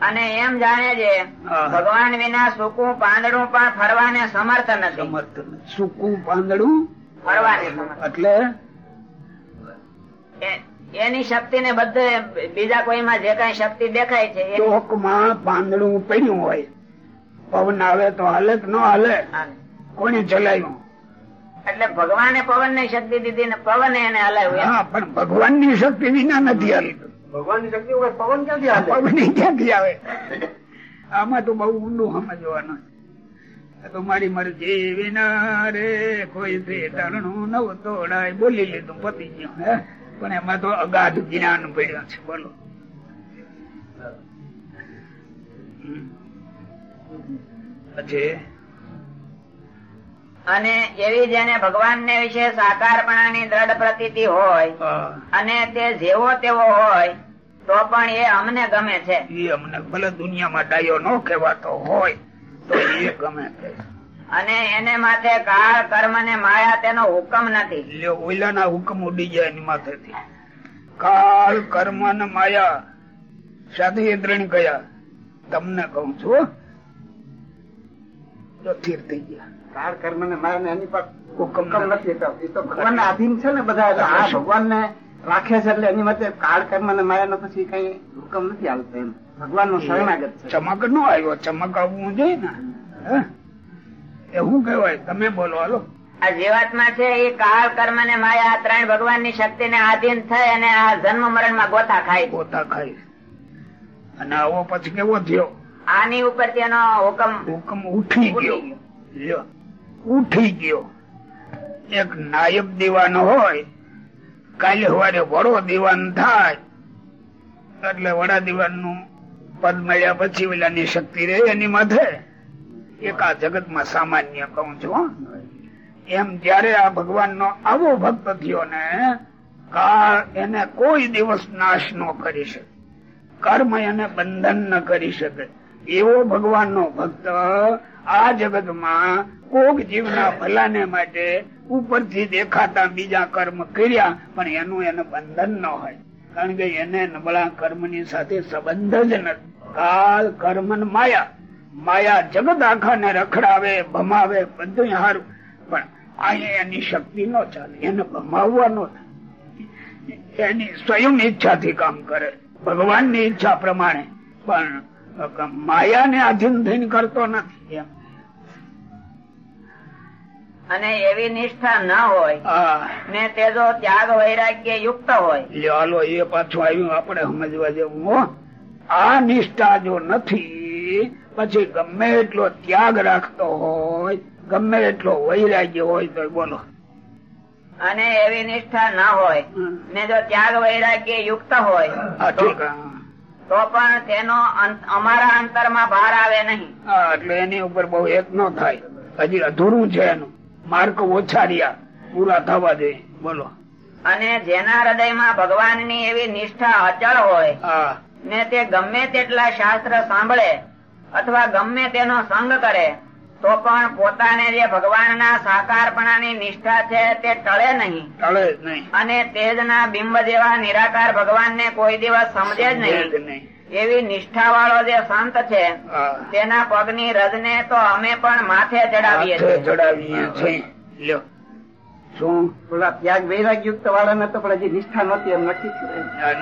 અને એમ જાણે છે ભગવાન વિના સૂકું પાંદડું પણ ફરવાને સમર્થ નથી. સમર્થ. સૂકું પાંદડું ફરવાને એટલે એની શક્તિ ને બધે બીજા કોઈમાં જે કઈ શક્તિ દેખાય છે ચોકમાં પાંદડું પડ્યું હોય. પવન આવે તો હાલે કે ન હાલે? કોને ચલાવ્યું? એટલે ભગવાને પવનની શક્તિ દીધી ને પવન એને હલાવ્યું હા પણ ભગવાનની શક્તિ વિના નથી હાલતું. ભગવાનની શક્તિ પવન ક્યાંથી પવન ક્યાંથી આવે? આમાં તો બહુ ઊંડું સમજવાનું તો મારી મરજી વિના રે કોઈ તરણું નવ તોડાય. બોલી લીધું પતી ગયું હે. પણ એમાં તો અગાધ જ્ઞાન પડ્યો છે બોલો. પછી અને એવી જેને ભગવાન ને વિશે સાકારપણા ની દ્રઢ પ્રતીતિ હોય અને તે જેવો તેવો હોય તો પણ એ અમને ગમે છે. એ અમને ભલે દુનિયામાં ડાયો ન કહેવાતો હોય તો એ ગમે છે. અને એને માથે કાળ કર્મ ને માયા તેનો હુકમ નથી. ઓલાના હુકમ ઉડી જાય એની માથેથી. કાળ કર્મ ને માયા સાધુ ત્રણ કયા તમને કહું છું સ્થિર થઈ ગયા. કાળ કર્મ ને માયા ને એની પર હુકમ નથી. તો એ તો ભગવાન ના આધીન છે ને બધા આ ભગવાન ને રાખે છે એટલે એની માટે કાળ કર્મ ને માયા નો પછી કઈ હુકમ નથી આવતો એમ. ભગવાન નો શરણાગત છે. ચમક નો આવ્યો ચમક આવવું જોઈએ ને. હે? એ શું કહેવાય? તમે બોલો હાલો. આ જીવાત્મા છે એ કાળ કર્મ ને માયા આ ત્રણ ભગવાનની શક્તિ ને આધીન થઈ અને આ જન્મ મરણમાં ગોતા ખાય ગોતા ખાય અને આવો પછી કેવો થયો? આની ઉપર તેનો હુકમ હુકમ ઉઠી ગયો. ઉઠી ગયો. એક નાયબ દીવાન હોય કાલે સવારે વડો દીવાન થાય એટલે વડા દીવાનનું પદ મળ્યા પછી ઓલાની શક્તિ રહે એની માથે. એક આ જગતમાં સામાન્ય કહું છું એમ જયારે આ ભગવાન નો આવો ભક્ત થયો ને, કાળ એને કોઈ દિવસ નાશ ન કરી શકે. કર્મ એને બંધન ન કરી શકે. એવો ભગવાન નો ભક્ત આ જગતમાં કોક જીવના ભલાને માટે ઉપરથી દેખાતા બીજા કર્મ કર્યા, પણ એનું એને બંધન ન હોય. કારણ કે એને નબળા કર્મની સાથે સંબંધ જ નથી. કાલ કર્મ માયા. માયા જગત આખાને રખડાવે ભમાવે બધું હારું. પણ અહીંયા એની શક્તિ ન ચાલે એને ભમાવવાનો એની સ્વયં ઈચ્છાથી કામ કરે ભગવાનની ઈચ્છા પ્રમાણે. પણ માયાને આધીન થઈને કરતો નથી એમ. અને એવી નિષ્ઠા ન હોય ને તે જો ત્યાગ વૈરાગ્ય યુક્ત હોય. હાલો એ પાછું આવ્યું આપણે સમજવા જેવું આ નિષ્ઠા જો નથી પછી ગમે એટલો ત્યાગ રાખતો હોય ગમે એટલો વૈરાગ્ય હોય તો બોલો. અને એવી નિષ્ઠા ના હોય ને જો ત્યાગ વૈરાગ્ય યુક્ત હોય તો પણ તેનો અમારા અંતરમાં ભાર આવે નહીં. એટલે એની ઉપર બહુ એક ન થાય. હજી અધૂરું છે એનું. માર્ક ઓછા રહ્યા. પૂરા થવા દે. બોલો. અને જેના હૃદયમાં ભગવાનની એવી નિષ્ઠા અચળ હોય હા. ને તે ગમે તેટલા શાસ્ત્ર સાંભળે અથવા ગમે તેનો સંગ કરે તો પણ પોતાને જે ભગવાનના સાકારપણાની નિષ્ઠા છે તે ટળે નહીં. ટળે નહીં. અને તેજના બિંબ જેવા નિરાકાર ભગવાનને કોઈ દિવસ સમજે જ નહીં. એવી નિષ્ઠા વાળો જે સંત છે. તેના પગની રજને તો અમે પણ માથે ચડાવીએ ચડાવીએ છીએ. શું? પેલા ત્યાગ વૈરાગ્યુક્ત વાળા ને તો પણ હજી નિષ્ઠા નહોતી એમ નક્કી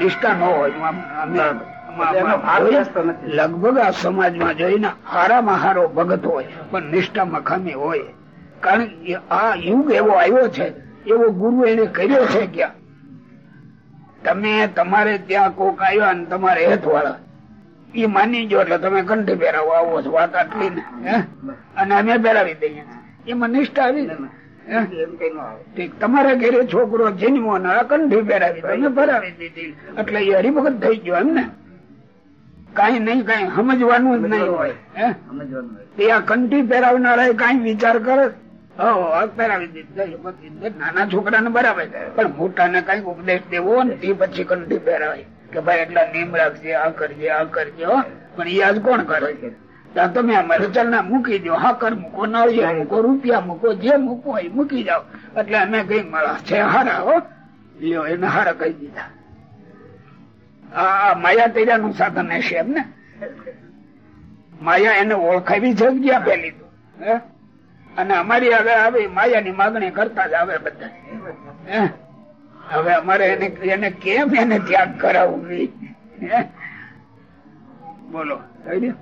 નિષ્ઠા ન હોય લગભગ આ સમાજમાં જોઈને હારામાં હારો ભગત હોય પણ નિષ્ઠામાં ખામી હોય. કારણ કે આ યુગ એવો આવ્યો છે એવો ગુરુ એને કર્યો છે ક્યાં? તમે તમારે ત્યાં કોક આવ્યા ને તમારે હેત વાળા એ માની જો એટલે તમે કંઠી પહેરાવો આવો છો વાત આટલી ને હે? અને અમે પહેરાવી દઈએ. એમાં નિષ્ઠા આવી ને. તમારા ઘરે છોકરો જન્મો ને આ કંઠી પહેરાવી તમે ભરાવી દીધી. એટલે એ હરિભગત થઈ ગયો એમ ને? કઈ નહીં કઈ સમજવાનું જ નહીં હોય હે? તે આ કંઠી પહેરાવનારા કઈ વિચાર કરે? હો, પહેરાવી દીધી. નાના છોકરાને બરાબર પણ મોટાને કઈ ઉપદેશ દેવો ને તે પછી કંઠી પહેરાવે. કે ભાઈ એટલા નિયમ રાખજે આ કરજે આ કરજે હો. પણ એ આજ કોણ કરે? છે તમે અમારે ચલના મૂકી દો. હાકર મૂકો નળિયા મૂકો રૂપિયા મૂકો જે મૂકો એ મૂકી જાઓ. એટલે અમે કઈ મળા છે હારા હો. લ્યો એને હારા કહી દીધા. માયા તૈયા નું સાધન હશે એમ ને માયા એને ઓળખાવી જગ્યા પેલી? અને અમારી હવે આવી માયાની માગણી કરતા જ આવે બધા? હવે અમારે એને એને કેમ એને ત્યાગ કરાવવી? બોલો, થઈ ગયું?